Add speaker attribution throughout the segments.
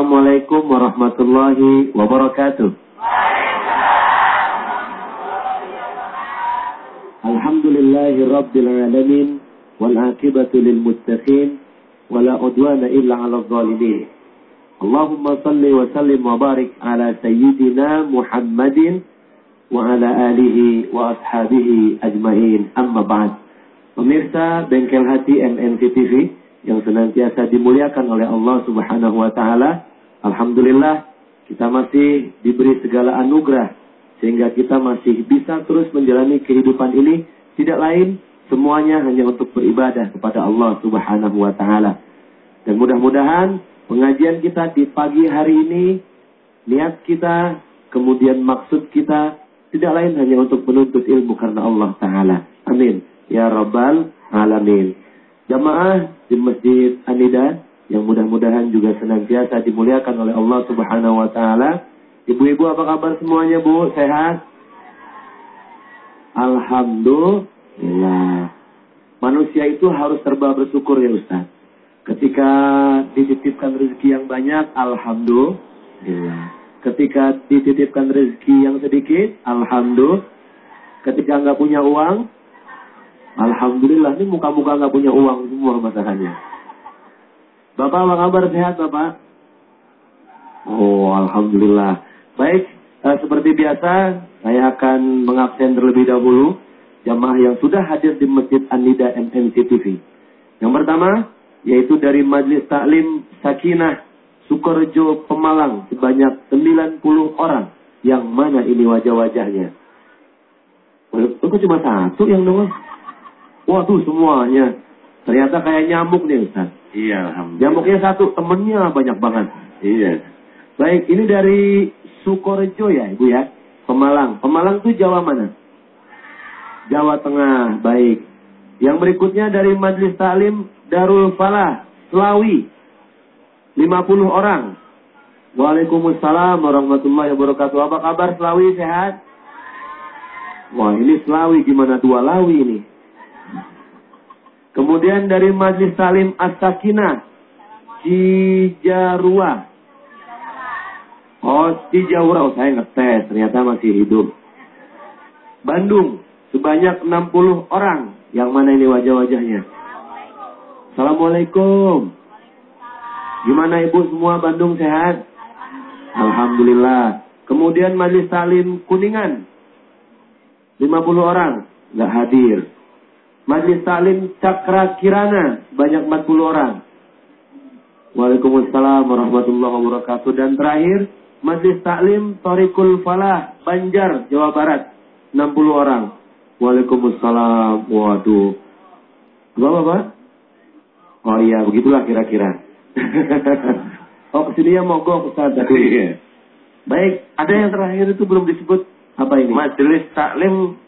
Speaker 1: Assalamualaikum warahmatullahi wabarakatuh. Alhamdulillahi rabbil alamin wal akibatu lil muttaqin wala udwana illa 'alal zalimin. Allahumma salli wa sallim wa barik ala sayyidina Muhammadin wa ala alihi wa ashabihi ajmain. Amma ba'd. Pemirsa Bengkel Hati MNC TV yang senantiasa dimuliakan oleh Allah Subhanahu wa taala. Alhamdulillah kita masih diberi segala anugerah sehingga kita masih bisa terus menjalani kehidupan ini tidak lain semuanya hanya untuk beribadah kepada Allah Subhanahu wa taala. Dan mudah-mudahan pengajian kita di pagi hari ini niat kita kemudian maksud kita tidak lain hanya untuk menuntut ilmu karena Allah taala. Amin. Ya rabbal alamin. Jamaah di Masjid Anida yang mudah-mudahan juga senantiasa dimuliakan oleh Allah Subhanahu wa taala Ibu-ibu apa kabar semuanya Bu? Sehat? Alhamdulillah. Manusia itu harus serba bersyukur ya Ustaz. Ketika dititipkan rezeki yang banyak, Alhamdulillah. Ketika dititipkan rezeki yang sedikit, Alhamdulillah. Ketika nggak punya uang, Alhamdulillah. Ini muka-muka nggak punya uang semua masalahnya. Bapak apa kabar sehat Bapak? Oh, Alhamdulillah. Baik, eh, seperti biasa, saya akan mengabsen terlebih dahulu jamaah yang sudah hadir di Masjid An-Nida MNC TV. Yang pertama, yaitu dari Majelis Taklim Sakinah Sukorejo Pemalang sebanyak 90 orang. Yang mana ini wajah-wajahnya? Kok cuma satu yang nongol? Waduh semuanya. Ternyata kayak nyamuk nih Ustaz.
Speaker 2: Iya, alhamdulillah.
Speaker 1: Nyamuknya satu, temennya banyak banget.
Speaker 2: Iya.
Speaker 1: Baik, ini dari Sukorejo ya Ibu ya? Pemalang. Pemalang itu Jawa mana? Jawa Tengah. Baik. Yang berikutnya dari Majelis Taklim Darul Falah, Selawi. 50 orang. Waalaikumsalam warahmatullahi wabarakatuh. Apa kabar Selawi? Sehat? Wah ini Selawi gimana dua Lawi ini? Kemudian dari Majelis Salim As-Sakinah. Cijarua. Oh, Cijaura. Oh, saya ngetes. Ternyata masih hidup. Bandung. Sebanyak 60 orang. Yang mana ini wajah-wajahnya? Assalamualaikum. Gimana ibu semua Bandung sehat? Alhamdulillah. Kemudian Majelis Salim Kuningan. 50 orang. Nggak hadir. Majelis Salim Cakra Kirana. Banyak 40 orang. Waalaikumsalam warahmatullahi wabarakatuh. Dan terakhir, Majelis Taklim Torikul Falah, Banjar, Jawa Barat. 60 orang. Waalaikumsalam. Waduh. Bapak, Pak? Oh iya, begitulah kira-kira. oh, ke sini ya mogok Ustaz tadi.
Speaker 2: Iya.
Speaker 1: Baik, ada yang terakhir itu belum disebut apa ini?
Speaker 2: Majelis Taklim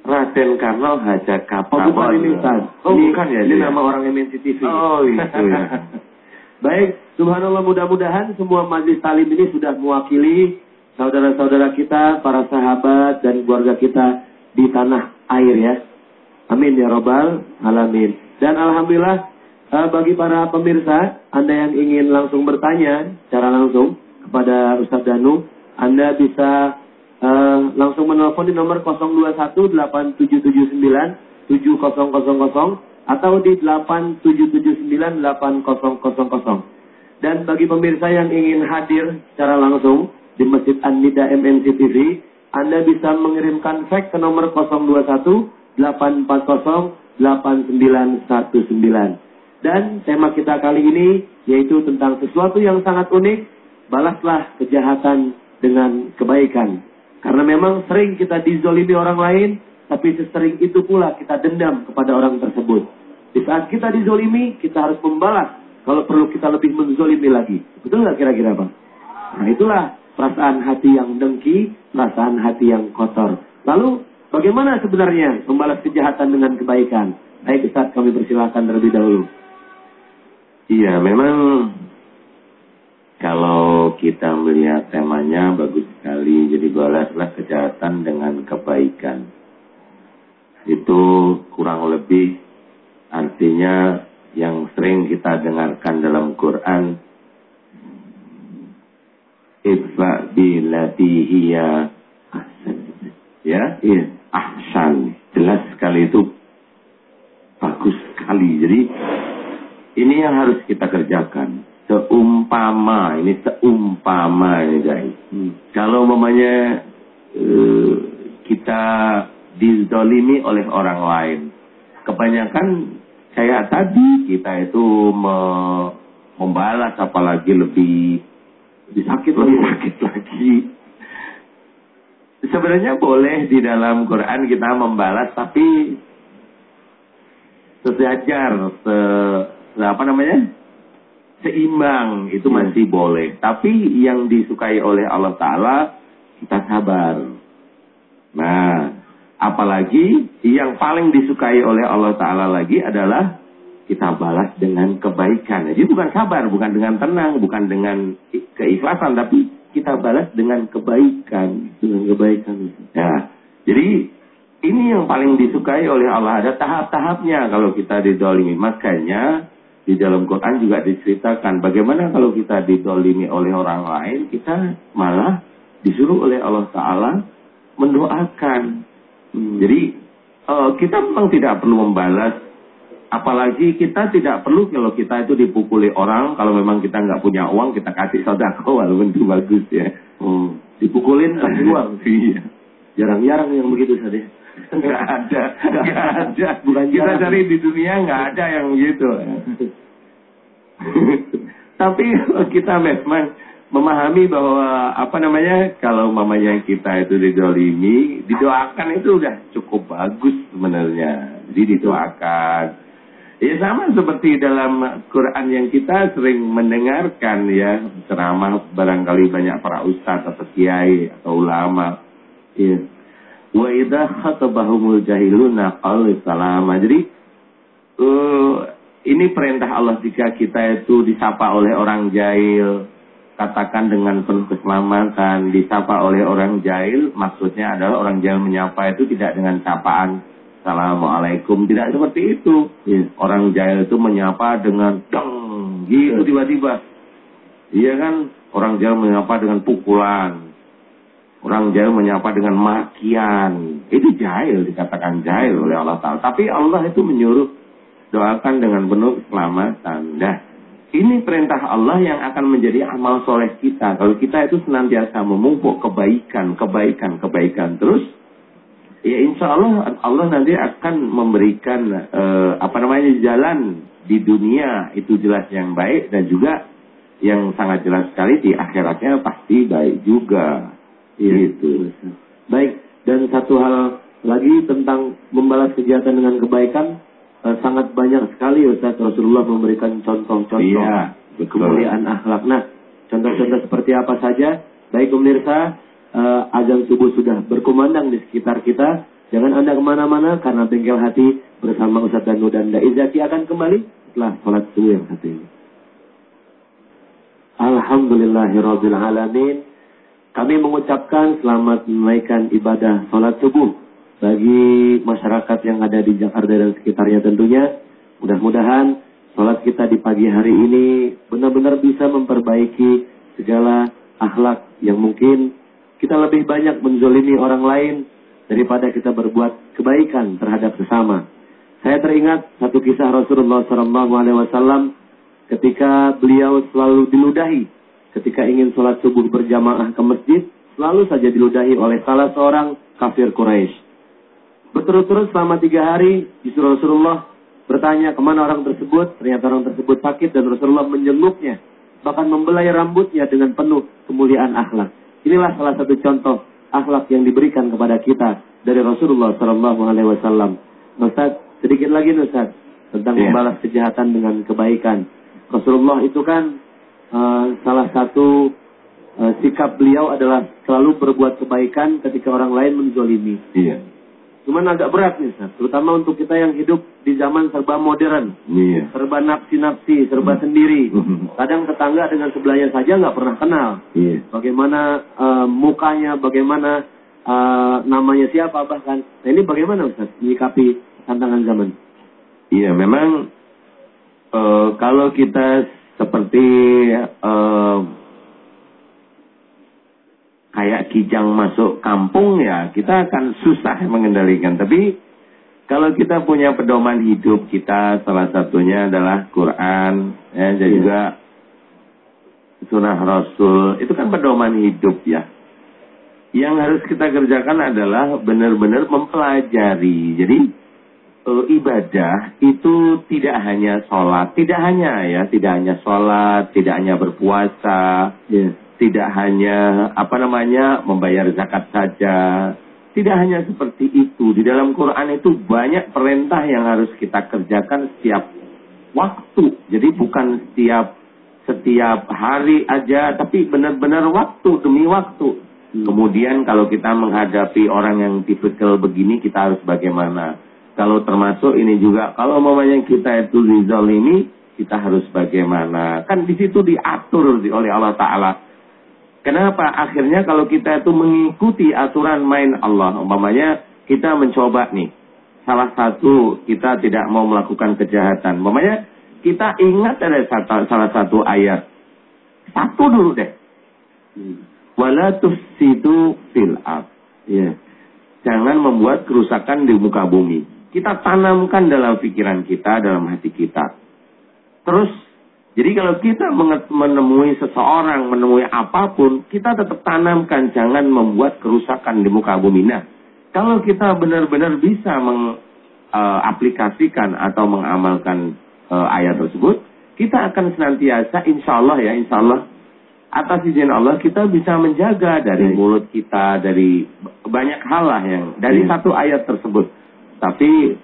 Speaker 2: Raden Karnal Haja Kapal.
Speaker 1: Oh, bukan ini Ustaz.
Speaker 2: Oh,
Speaker 1: ini,
Speaker 2: bukan ya.
Speaker 1: Ini
Speaker 2: dia?
Speaker 1: nama orang MNC TV.
Speaker 2: Oh, itu ya.
Speaker 1: Baik, subhanallah mudah-mudahan semua majlis talim ini sudah mewakili saudara-saudara kita, para sahabat dan keluarga kita di tanah air ya. Amin ya robbal alamin. Dan alhamdulillah eh, bagi para pemirsa, Anda yang ingin langsung bertanya secara langsung kepada Ustadz Danu, Anda bisa eh, langsung menelpon di nomor 021 8779 7000 atau di 87798000. Dan bagi pemirsa yang ingin hadir secara langsung di Masjid An-Nida MNC TV, Anda bisa mengirimkan fax ke nomor 021 840 8919. Dan tema kita kali ini yaitu tentang sesuatu yang sangat unik, balaslah kejahatan dengan kebaikan. Karena memang sering kita dizolimi orang lain, tapi sesering itu pula kita dendam kepada orang tersebut. Di saat kita dizolimi, kita harus membalas. Kalau perlu kita lebih menzolimi lagi. Betul nggak kira-kira Bang? Nah itulah perasaan hati yang dengki, perasaan hati yang kotor. Lalu bagaimana sebenarnya membalas kejahatan dengan kebaikan? Baik Ustaz, kami persilahkan terlebih dahulu.
Speaker 2: Iya, memang kalau kita melihat temanya bagus sekali. Jadi balaslah kejahatan dengan kebaikan. Itu kurang lebih artinya yang sering kita dengarkan dalam Quran idfa billati hiya ahsan. Ya, iya, ahsan. Jelas sekali itu bagus sekali. Jadi ini yang harus kita kerjakan. Seumpama, ini seumpama ini guys. Hmm. Kalau mamanya uh, kita dizolimi oleh orang lain. Kebanyakan kayak tadi kita itu me membalas apalagi lebih lebih sakit lebih sakit lagi. Sebenarnya boleh di dalam Quran kita membalas tapi sejajar, se, se apa namanya? Seimbang itu hmm. masih boleh. Tapi yang disukai oleh Allah Ta'ala kita sabar. Nah, apalagi yang paling disukai oleh Allah Ta'ala lagi adalah kita balas dengan kebaikan. Jadi bukan sabar, bukan dengan tenang, bukan dengan keikhlasan, tapi kita balas dengan kebaikan. Dengan kebaikan. Ya, jadi ini yang paling disukai oleh Allah. Ada tahap-tahapnya kalau kita didolimi. Makanya di dalam Quran juga diceritakan bagaimana kalau kita didolimi oleh orang lain, kita malah disuruh oleh Allah Ta'ala mendoakan. Hmm. Jadi uh, kita memang tidak perlu membalas, apalagi kita tidak perlu kalau kita itu dipukuli orang, kalau memang kita nggak punya uang kita kasih saudara walaupun itu bagus ya. Hmm. Dipukulin kasih uang. iya. Jarang-jarang yang begitu saja. Nggak ada, nggak ada. Bukan kita cari di dunia nggak ada yang begitu. Tapi kita memang memahami bahwa apa namanya kalau mamanya kita itu didolimi, didoakan itu udah cukup bagus sebenarnya. Jadi didoakan. Ya sama seperti dalam Quran yang kita sering mendengarkan ya ceramah barangkali banyak para ustadz atau kiai atau ulama. Ya Wa idza khatabahumul jahiluna qalu salama. Jadi uh, ini perintah Allah jika kita itu disapa oleh orang jahil, katakan dengan penuh keselamatan, disapa oleh orang jahil, maksudnya adalah orang jahil menyapa itu tidak dengan sapaan Assalamualaikum, tidak seperti itu. Yes. Orang jahil itu menyapa dengan dong, gitu tiba-tiba. Iya kan, orang jahil menyapa dengan pukulan, Orang jahil menyapa dengan makian. Itu jahil, dikatakan jahil oleh Allah Ta'ala. Tapi Allah itu menyuruh doakan dengan penuh keselamatan. Nah, ini perintah Allah yang akan menjadi amal soleh kita. Kalau kita itu senantiasa memumpuk kebaikan, kebaikan, kebaikan terus, ya insya Allah Allah nanti akan memberikan uh, apa namanya jalan di dunia itu jelas yang baik dan juga yang sangat jelas sekali di akhiratnya pasti baik juga. Iya. Itu. Baik, dan satu hal lagi tentang membalas kejahatan dengan kebaikan, eh, sangat banyak sekali Ustaz Rasulullah memberikan contoh-contoh iya, kemuliaan akhlak. Nah, contoh-contoh seperti apa saja? Baik pemirsa, eh, azan subuh sudah berkumandang di sekitar kita. Jangan Anda ke mana-mana karena bengkel hati bersama Ustaz Danu dan Daizaki akan kembali setelah sholat subuh yang satu ini. Alhamdulillahirrahmanirrahim. Kami mengucapkan selamat menaikkan ibadah sholat subuh bagi masyarakat yang ada di Jakarta dan sekitarnya tentunya. Mudah-mudahan sholat kita di pagi hari ini benar-benar bisa memperbaiki segala akhlak yang mungkin kita lebih banyak menzolimi orang lain daripada kita berbuat kebaikan terhadap sesama. Saya teringat satu kisah Rasulullah SAW ketika beliau selalu diludahi ketika ingin sholat subuh berjamaah ke masjid, selalu saja diludahi oleh salah seorang kafir Quraisy. Berturut-turut selama tiga hari, justru Rasulullah bertanya ke mana orang tersebut. Ternyata orang tersebut sakit dan Rasulullah menjenguknya. Bahkan membelai rambutnya dengan penuh kemuliaan akhlak. Inilah salah satu contoh akhlak yang diberikan kepada kita dari Rasulullah Shallallahu Alaihi Wasallam. Ustaz, sedikit lagi Ustaz tentang yeah. membalas kejahatan dengan kebaikan. Rasulullah itu kan uh, salah satu uh, sikap beliau adalah selalu berbuat kebaikan ketika orang lain menzolimi.
Speaker 1: Iya.
Speaker 2: Cuman agak berat nih, Sir. terutama untuk kita yang hidup di zaman serba modern,
Speaker 1: iya.
Speaker 2: serba nafsi-nafsi, serba hmm. sendiri. Hmm. Kadang tetangga dengan sebelahnya saja nggak pernah kenal.
Speaker 1: Iya.
Speaker 2: Bagaimana uh, mukanya, bagaimana uh, namanya siapa bahkan. Nah ini bagaimana Ustaz menyikapi tantangan zaman?
Speaker 1: Iya, memang uh, kalau kita seperti uh,
Speaker 2: kijang masuk kampung ya kita akan susah mengendalikan. Tapi kalau kita punya pedoman hidup kita salah satunya adalah Quran ya, dan
Speaker 1: Iya.
Speaker 2: juga sunnah Rasul itu kan pedoman hidup ya. Yang harus kita kerjakan adalah benar-benar mempelajari. Jadi eh, ibadah itu tidak hanya sholat, tidak hanya ya, tidak hanya sholat, tidak hanya berpuasa,
Speaker 1: Iya.
Speaker 2: tidak hanya apa namanya membayar zakat saja. Tidak hanya seperti itu. Di dalam Quran itu banyak perintah yang harus kita kerjakan setiap waktu. Jadi bukan setiap setiap hari aja, tapi benar-benar waktu demi waktu.
Speaker 1: Hmm.
Speaker 2: Kemudian kalau kita menghadapi orang yang tipikal begini, kita harus bagaimana? Kalau termasuk ini juga, kalau mamanya kita itu dizalimi, kita harus bagaimana? Kan di situ diatur di- oleh Allah Ta'ala. Kenapa? Akhirnya kalau kita itu mengikuti aturan main Allah, umpamanya kita mencoba nih, salah satu kita tidak mau melakukan kejahatan. Umpamanya kita ingat ada salah satu ayat. Satu dulu deh. Wala tufsidu fil ard.
Speaker 1: Iya.
Speaker 2: Jangan membuat kerusakan di muka bumi. Kita tanamkan dalam pikiran kita, dalam hati kita. Terus, jadi kalau kita menemui seseorang, menemui apa pun, kita tetap tanamkan, jangan membuat kerusakan di muka bumi. Nah, kalau kita benar-benar bisa mengaplikasikan atau mengamalkan eh, ayat tersebut, kita akan senantiasa, insya Allah ya, insya Allah, atas izin Allah kita bisa menjaga dari mulut kita, dari banyak hal lah yang dari
Speaker 1: Iya.
Speaker 2: satu ayat tersebut. Tapi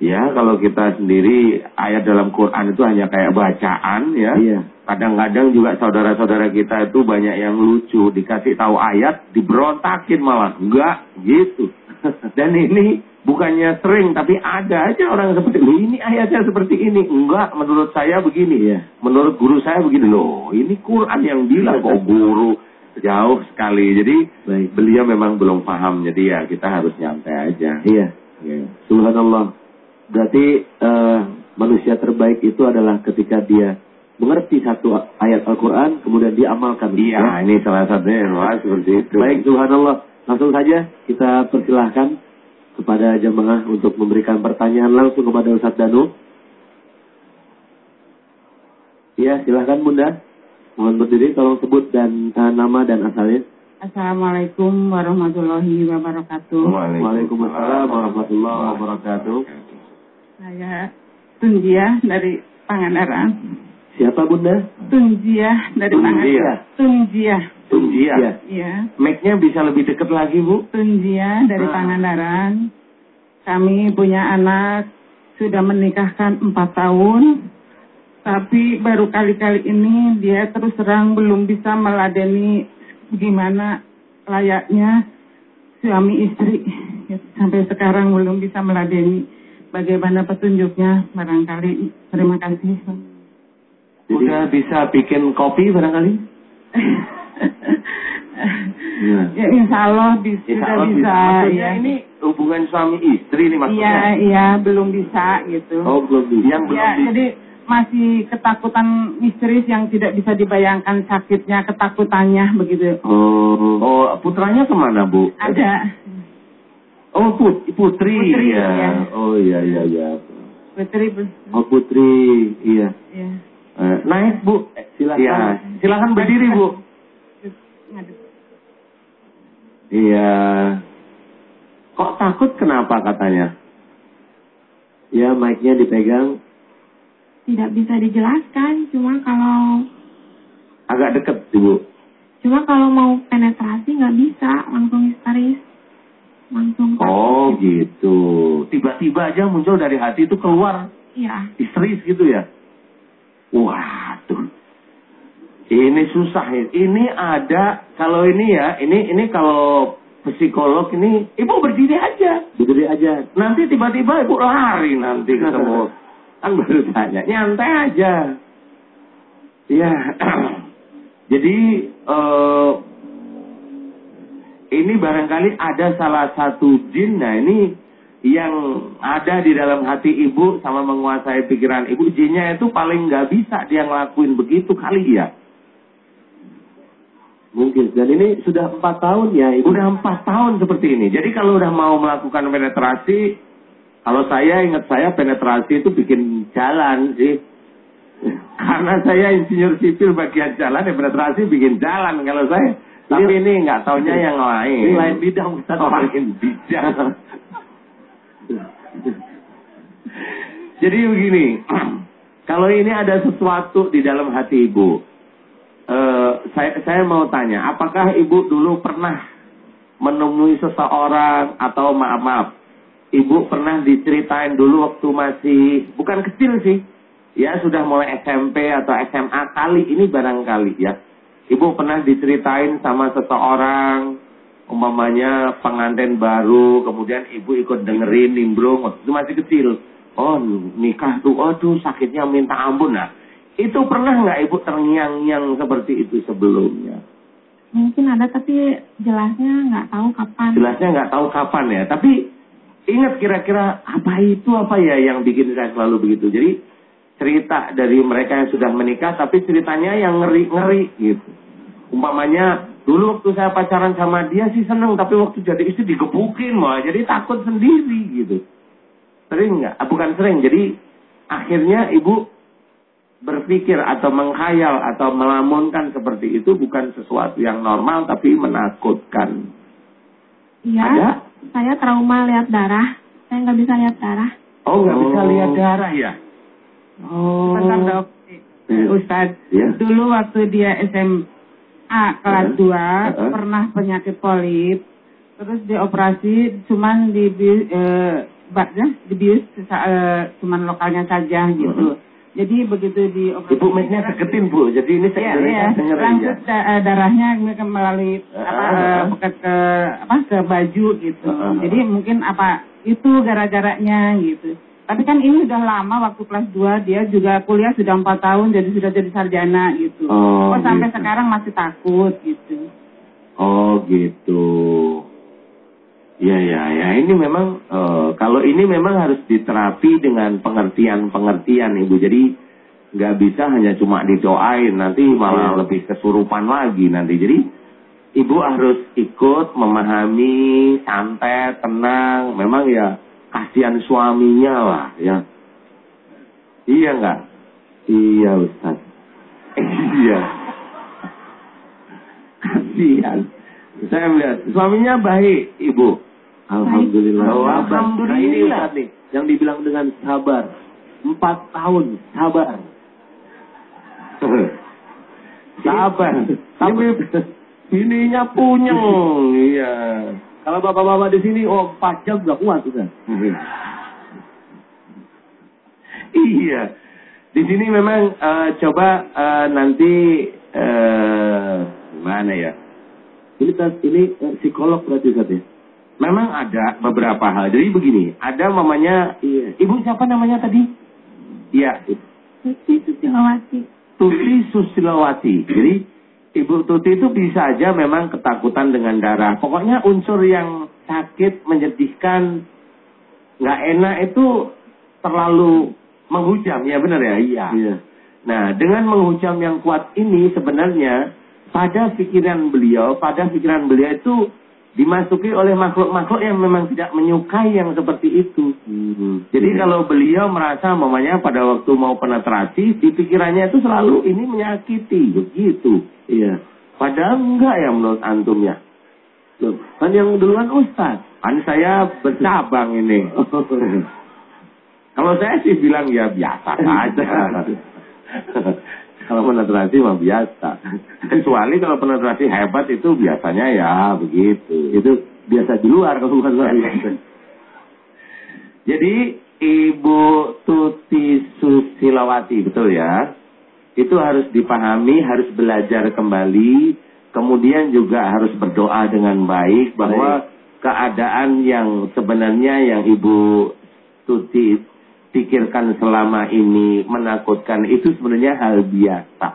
Speaker 2: ya kalau kita sendiri ayat dalam Quran itu hanya kayak bacaan ya.
Speaker 1: Iya.
Speaker 2: Kadang-kadang juga saudara-saudara kita itu banyak yang lucu dikasih tahu ayat diberontakin malah enggak gitu. Dan ini bukannya sering tapi ada aja orang seperti "Loh, ini ayatnya seperti ini enggak menurut saya begini
Speaker 1: Iya.
Speaker 2: menurut guru saya begini loh ini Quran yang bilang kok guru jauh sekali jadi
Speaker 1: Baik.
Speaker 2: beliau memang belum paham jadi ya kita harus nyantai aja
Speaker 1: Iya.
Speaker 2: Ya.
Speaker 1: Subhanallah. Berarti eh, manusia terbaik itu adalah ketika dia mengerti satu ayat Al-Quran, kemudian dia amalkan.
Speaker 2: iya ini salah satunya Wah, seperti itu
Speaker 1: Baik, Subhanallah. Langsung saja kita persilahkan kepada jemaah untuk memberikan pertanyaan langsung kepada Ustadz Danu. Iya, silahkan Bunda. Mohon berdiri, tolong sebut dan nama dan asalnya.
Speaker 3: Assalamualaikum warahmatullahi wabarakatuh.
Speaker 1: Waalaikumsalam warahmatullahi wabarakatuh.
Speaker 3: Saya Tunjia dari Pangandaran.
Speaker 1: Siapa Bunda?
Speaker 3: Tunjia dari
Speaker 2: Tunjia.
Speaker 3: Pangandaran. Tunjia.
Speaker 2: Tunjia
Speaker 1: Iya.
Speaker 3: Iya.
Speaker 2: Mic-nya bisa lebih dekat lagi Bu
Speaker 3: Tunjia dari
Speaker 2: Ah.
Speaker 3: Pangandaran. Kami punya anak sudah menikahkan empat tahun. Tapi baru kali-kali ini dia terus terang belum bisa meladeni gimana layaknya suami istri. Sampai sekarang belum bisa meladeni bagaimana petunjuknya barangkali. Terima kasih.
Speaker 2: Udah bisa bikin kopi barangkali Iya.
Speaker 3: ya insya Allah bisa,
Speaker 2: Insya Allah
Speaker 3: bisa.
Speaker 2: Maksudnya
Speaker 3: ya.
Speaker 2: ini hubungan suami istri nih
Speaker 3: Iya,
Speaker 2: maksudnya
Speaker 3: iya, belum bisa gitu.
Speaker 1: Oh, belum bisa.
Speaker 2: Yang belum
Speaker 3: ya,
Speaker 2: bisa
Speaker 3: jadi masih ketakutan misterius yang tidak bisa dibayangkan sakitnya, ketakutannya begitu.
Speaker 1: Oh,
Speaker 2: Oh putranya ke mana Bu
Speaker 3: Ada
Speaker 2: Oh put putri,
Speaker 3: Putri,
Speaker 2: ya.
Speaker 3: iya.
Speaker 2: Oh iya iya iya.
Speaker 3: Putri, Bu.
Speaker 1: oh Putri, iya.
Speaker 3: ya.
Speaker 2: Eh, naik bu, Eh,
Speaker 1: Silakan.
Speaker 2: Iya, silakan berdiri bu. Iya. Kok takut kenapa katanya?
Speaker 1: Ya, mic-nya dipegang.
Speaker 4: Tidak bisa dijelaskan cuma kalau
Speaker 2: Agak deket ibu.
Speaker 4: cuma kalau mau penetrasi nggak bisa langsung histeris langsung
Speaker 2: Oh gitu. Tiba-tiba aja muncul dari hati itu keluar
Speaker 4: iya
Speaker 2: histeris gitu ya. Waduh. Ini susah ya. Ini ada kalau ini ya, ini ini kalau psikolog ini ibu berdiri aja.
Speaker 1: Berdiri aja.
Speaker 2: Nanti tiba-tiba ibu lari nanti ketemu. Kan baru tanya, nyantai aja. Ya. Jadi eh ini barangkali ada salah satu jin. Nah ini yang ada di dalam hati ibu sama menguasai pikiran ibu. Jinnya itu paling nggak bisa dia ngelakuin begitu kali ya.
Speaker 1: Mungkin. Dan ini sudah empat tahun ya Ibu?
Speaker 2: Udah empat tahun seperti ini. Jadi kalau udah mau melakukan penetrasi, kalau saya ingat saya penetrasi itu bikin jalan sih. Karena saya insinyur sipil bagian jalan, ya penetrasi bikin jalan kalau saya. Tapi ini nggak taunya yang lain.
Speaker 1: Ini lain bidang Ustaz.
Speaker 2: Oh, lain bidang. Jadi begini, kalau ini ada sesuatu di dalam hati ibu, eh, saya, saya mau tanya, apakah ibu dulu pernah menemui seseorang atau maaf maaf, ibu pernah diceritain dulu waktu masih bukan kecil sih, ya sudah mulai SMP atau SMA kali ini barangkali ya, ibu pernah diceritain sama seseorang umpamanya pengantin baru, kemudian ibu ikut dengerin nimbrung waktu itu masih kecil. Oh nikah tuh, aduh sakitnya minta ampun nah. Itu pernah nggak ibu terngiang-ngiang seperti itu sebelumnya?
Speaker 4: Mungkin ada tapi jelasnya nggak tahu kapan.
Speaker 2: Jelasnya nggak tahu kapan ya. Tapi ingat kira-kira apa itu apa ya yang bikin saya selalu begitu. Jadi cerita dari mereka yang sudah menikah, tapi ceritanya yang ngeri-ngeri gitu. Umpamanya dulu waktu saya pacaran sama dia sih seneng, tapi waktu jadi istri digebukin malah jadi takut sendiri gitu. Sering nggak? Ah, Bukan sering. Jadi akhirnya ibu berpikir atau menghayal atau melamunkan seperti itu bukan sesuatu yang normal tapi menakutkan.
Speaker 4: Iya.
Speaker 2: Ada?
Speaker 4: Saya trauma lihat darah. Saya nggak bisa lihat darah.
Speaker 2: Oh nggak bisa
Speaker 1: Oh.
Speaker 2: lihat darah ya? Oh.
Speaker 3: Bentar dok,
Speaker 2: Iya.
Speaker 3: Ustadz.
Speaker 2: Iya.
Speaker 3: Dulu waktu dia SMA kelas
Speaker 2: Heeh.
Speaker 3: 2
Speaker 2: Heeh.
Speaker 3: pernah penyakit polip, terus dioperasi cuman di eh, baknya dibius eh, cuman lokalnya saja gitu. Jadi begitu dioperasi
Speaker 2: Ibu mic-nya deketin bu, jadi ini saya dengerin ya.
Speaker 3: Langsung da- eh, darahnya ke- melalui apa
Speaker 2: Ah,
Speaker 3: eh,
Speaker 2: ah.
Speaker 3: bekas ke apa ke baju gitu.
Speaker 2: Ah, ah, ah.
Speaker 3: Jadi mungkin apa itu gara-garanya gitu. Tapi kan ini udah lama waktu kelas 2 dia juga kuliah sudah empat tahun jadi sudah jadi sarjana gitu.
Speaker 2: Oh,
Speaker 3: Kok sampai
Speaker 2: gitu.
Speaker 3: sekarang masih takut gitu.
Speaker 2: Oh gitu. Ya ya ya ini memang eh, kalau ini memang harus diterapi dengan pengertian-pengertian ibu. Jadi nggak bisa hanya cuma didoain nanti malah
Speaker 1: Iya.
Speaker 2: lebih kesurupan lagi nanti. Jadi ibu harus ikut memahami santai tenang. Memang ya kasihan suaminya lah ya. Iya nggak?
Speaker 1: Iya Ustaz.
Speaker 2: Iya. Kasihan. Saya melihat suaminya baik, ibu.
Speaker 1: Alhamdulillah. Sabar.
Speaker 2: alhamdulillah.
Speaker 1: Nah, ini Ustaz nih, yang dibilang dengan sabar. Empat tahun sabar.
Speaker 2: Sabar. Tapi
Speaker 1: Sabar.
Speaker 2: bininya punyeng. Iya.
Speaker 1: Kalau bapak-bapak di sini, oh empat jam udah kuat Ustaz.
Speaker 2: iya. Di sini memang eh, coba eh, nanti eh mana ya?
Speaker 1: Ini ini psikolog berarti Ustaz ya?
Speaker 2: Memang ada beberapa hal. Jadi begini, ada mamanya
Speaker 1: Iya.
Speaker 2: Ibu siapa namanya tadi? Iya,
Speaker 4: Suci Susilawati.
Speaker 2: Tuti Susilawati. Jadi Ibu Tuti itu bisa aja memang ketakutan dengan darah. Pokoknya unsur yang sakit, menyedihkan, nggak enak itu terlalu menghujam, ya benar ya? Iya.
Speaker 1: Iya.
Speaker 2: Nah, dengan menghujam yang kuat ini sebenarnya pada pikiran beliau, pada pikiran beliau itu dimasuki oleh makhluk-makhluk yang memang tidak menyukai yang seperti itu.
Speaker 1: Hmm.
Speaker 2: Jadi
Speaker 1: Iya.
Speaker 2: kalau beliau merasa mamanya pada waktu mau penetrasi, di pikirannya itu selalu ini menyakiti, begitu.
Speaker 1: Iya.
Speaker 2: Padahal enggak ya menurut antum ya.
Speaker 1: Loh, kan yang duluan Ustaz.
Speaker 2: Kan saya bercabang ini. Kalau saya sih bilang ya biasa saja. kalau penetrasi mah biasa. Kecuali kalau penetrasi hebat itu biasanya ya begitu.
Speaker 1: Itu biasa di luar kalau bukan luar.
Speaker 2: Jadi Ibu Tuti Susilawati betul ya? Itu harus dipahami, harus belajar kembali, kemudian juga harus berdoa dengan baik bahwa keadaan yang sebenarnya yang Ibu Tuti pikirkan selama ini menakutkan itu sebenarnya hal biasa.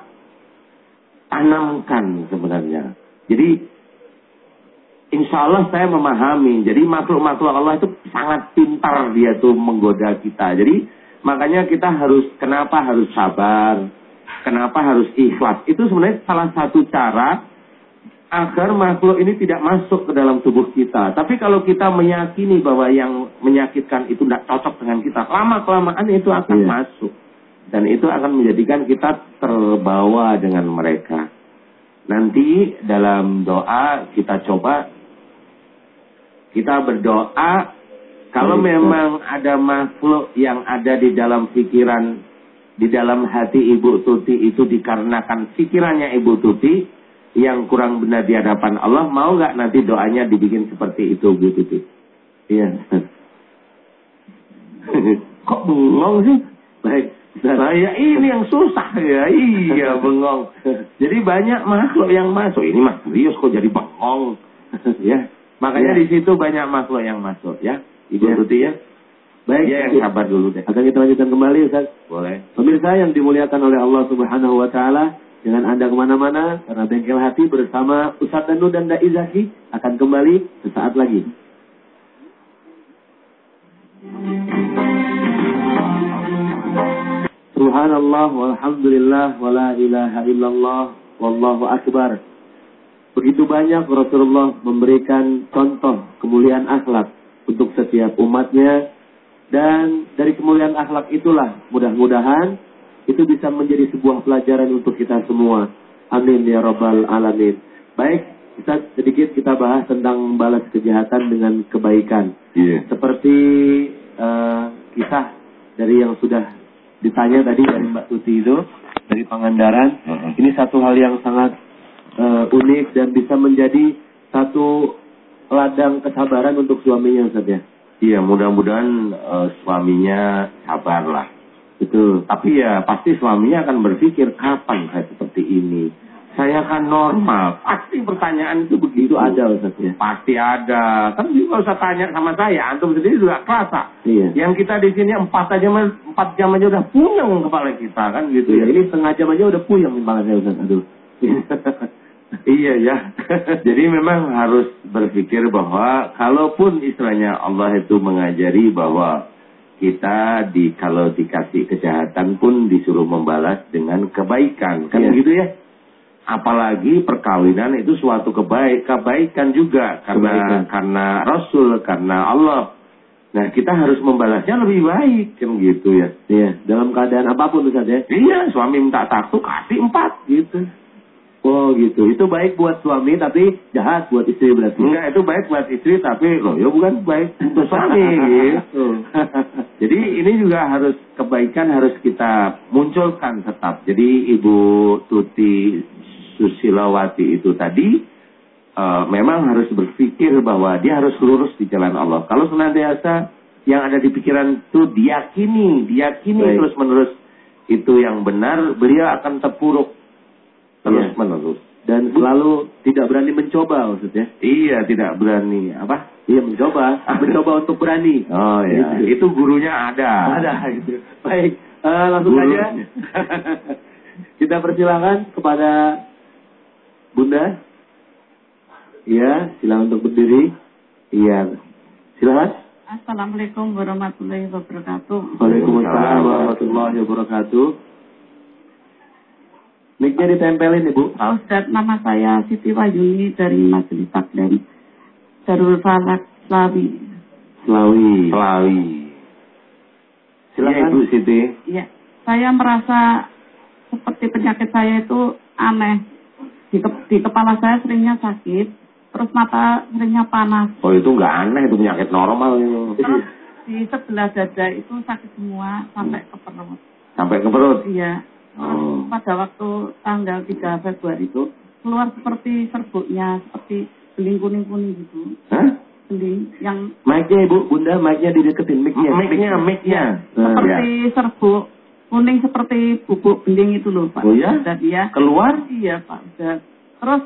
Speaker 2: Tanamkan sebenarnya. Jadi Insya Allah saya memahami. Jadi makhluk-makhluk Allah itu sangat pintar dia tuh menggoda kita. Jadi makanya kita harus kenapa harus sabar, kenapa harus ikhlas. Itu sebenarnya salah satu cara agar makhluk ini tidak masuk ke dalam tubuh kita. Tapi kalau kita meyakini bahwa yang menyakitkan itu tidak cocok dengan kita, lama kelamaan itu akan
Speaker 1: Iya.
Speaker 2: masuk dan itu akan menjadikan kita terbawa dengan mereka. Nanti dalam doa kita coba kita berdoa kalau
Speaker 1: Baik,
Speaker 2: memang ada makhluk yang ada di dalam pikiran di dalam hati Ibu Tuti itu dikarenakan pikirannya Ibu Tuti yang kurang benar di hadapan Allah mau nggak nanti doanya dibikin seperti itu Bu Tuti?
Speaker 1: Iya.
Speaker 2: Kok bengong sih?
Speaker 1: Baik.
Speaker 2: Saya ini yang susah ya, iya bengong. Jadi banyak makhluk yang masuk. Ini mas serius kok jadi bengong, ya. Makanya
Speaker 1: Ya.
Speaker 2: di situ banyak makhluk yang masuk, ya. Ibu
Speaker 1: Ya.
Speaker 2: Tuti ya.
Speaker 1: Baik.
Speaker 2: Ya yang sabar dulu deh.
Speaker 1: Akan kita lanjutkan kembali Ustaz.
Speaker 2: Boleh.
Speaker 1: Pemirsa yang dimuliakan oleh Allah Subhanahu wa taala, jangan Anda ke mana-mana karena bengkel hati bersama Ustaz Danu dan Dai Zaki akan kembali sesaat lagi. Subhanallah walhamdulillah wala ilaha illallah wallahu akbar. Begitu banyak Rasulullah memberikan contoh kemuliaan akhlak untuk setiap umatnya dan dari kemuliaan akhlak itulah mudah-mudahan itu bisa menjadi sebuah pelajaran untuk kita semua. Amin ya rabbal alamin. Baik, kita sedikit kita bahas tentang balas kejahatan dengan kebaikan.
Speaker 2: Iya.
Speaker 1: Seperti eh, kisah dari yang sudah ditanya tadi dari Mbak Tuti itu dari Pangandaran.
Speaker 2: Mm-mm.
Speaker 1: Ini satu hal yang sangat eh, unik dan bisa menjadi satu ladang kesabaran untuk suaminya Ustaz ya.
Speaker 2: Iya, mudah-mudahan eh, suaminya sabar
Speaker 1: Betul.
Speaker 2: Tapi ya pasti suaminya akan berpikir kapan saya seperti ini. Saya kan normal. Pasti pertanyaan itu begitu.
Speaker 1: Itu ada Ustaz ya.
Speaker 2: Pasti ada. Kan juga usah tanya sama saya. Antum sendiri juga kerasa.
Speaker 1: Iya.
Speaker 2: Yang kita di sini empat aja empat jam aja udah puyeng kepala kita kan gitu ya.
Speaker 1: ini setengah jam aja udah puyeng malah saya Ustaz. Aduh.
Speaker 2: iya ya. Jadi memang harus berpikir bahwa kalaupun istilahnya Allah itu mengajari bahwa kita di kalau dikasih kejahatan pun disuruh membalas dengan kebaikan kan
Speaker 1: Iya.
Speaker 2: begitu ya. Apalagi perkawinan itu suatu kebaik kebaikan juga karena
Speaker 1: Kebaikan.
Speaker 2: karena Rasul karena Allah. Nah kita harus membalasnya lebih baik kan gitu ya.
Speaker 1: Iya, dalam keadaan apa pun Ustaz ya.
Speaker 2: Iya suami minta satu kasih empat gitu.
Speaker 1: Oh gitu. Itu baik buat suami tapi jahat buat istri berarti.
Speaker 2: Enggak itu baik buat istri tapi loh ya bukan baik untuk suami gitu. Jadi ini juga harus kebaikan harus kita munculkan tetap. Jadi Ibu Tuti Susilawati itu tadi eh, memang harus berpikir bahwa dia harus lurus di jalan Allah. Kalau senantiasa yang ada di pikiran itu diyakini, diyakini
Speaker 1: Baik.
Speaker 2: terus menerus itu yang benar, beliau akan terpuruk terus
Speaker 1: Iya.
Speaker 2: menerus.
Speaker 1: Dan selalu tidak berani mencoba maksudnya.
Speaker 2: Iya, tidak berani apa?
Speaker 1: Iya mencoba, mencoba untuk berani.
Speaker 2: Oh ya,
Speaker 1: Gitu.
Speaker 2: itu gurunya ada.
Speaker 1: Ada gitu. Baik, eh, langsung
Speaker 2: Guru.
Speaker 1: saja. Kita persilakan kepada Bunda. Iya, silakan untuk berdiri. Iya, silakan.
Speaker 3: Assalamualaikum warahmatullahi wabarakatuh.
Speaker 1: Waalaikumsalam warahmatullahi wabarakatuh. Mic-nya ditempelin Ibu.
Speaker 3: Pak Ustadz, nama saya Siti Wahyuni dari Majelis Taklim Darul Falak Slawi.
Speaker 1: Selawi.
Speaker 2: Selawi.
Speaker 1: Silakan.
Speaker 2: Iya, Ibu Siti.
Speaker 3: Ya, saya merasa seperti penyakit saya itu aneh. Di, ke- di kepala saya seringnya sakit, terus mata seringnya panas.
Speaker 2: Oh itu nggak aneh, itu penyakit normal itu.
Speaker 3: Terus di sebelah dada itu sakit semua sampai ke perut.
Speaker 2: Sampai ke perut.
Speaker 3: Iya.
Speaker 2: Oh.
Speaker 3: Pada waktu tanggal 3 Februari itu keluar seperti serbuknya, seperti beling kuning-kuning gitu.
Speaker 2: Hah?
Speaker 3: Beling yang
Speaker 1: Mic-nya Ibu, Bunda, mic-nya dideketin mic-nya.
Speaker 2: Mic-nya, mic-nya.
Speaker 1: Nah,
Speaker 3: seperti serbuk kuning seperti bubuk beling itu loh Pak.
Speaker 2: Oh ya?
Speaker 3: Dan iya.
Speaker 2: Keluar?
Speaker 3: Iya Pak. Dan terus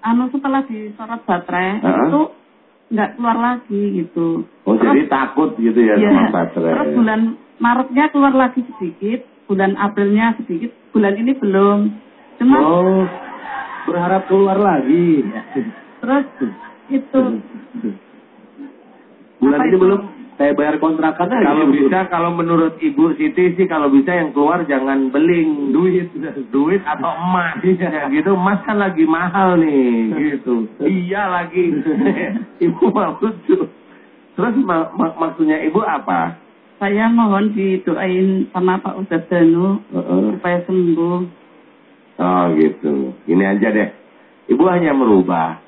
Speaker 3: anu setelah disorot baterai
Speaker 2: Heeh.
Speaker 3: itu nggak keluar lagi gitu.
Speaker 2: Oh
Speaker 3: Terus-
Speaker 2: jadi takut gitu ya
Speaker 3: Iya.
Speaker 2: sama baterai.
Speaker 3: Terus bulan Maretnya keluar lagi sedikit, bulan Aprilnya sedikit, bulan ini belum. Cuma
Speaker 1: Oh, berharap keluar lagi.
Speaker 3: terus itu
Speaker 1: Bulan
Speaker 3: Apa
Speaker 1: ini
Speaker 3: itu?
Speaker 1: belum Saya bayar kontrakan aja.
Speaker 2: Kalau bisa, kalau menurut Ibu Siti sih kalau bisa yang keluar jangan beling duit, duit atau emas. Ya, gitu emas kan lagi mahal nih, gitu. Iya lagi. Ibu mau lucu. Terus ma- ma- maksudnya Ibu apa?
Speaker 3: Saya mohon didoain sama Pak Ustadz Danu
Speaker 2: Heeh.
Speaker 3: supaya sembuh.
Speaker 2: Oh gitu. Ini aja deh. Ibu hanya merubah.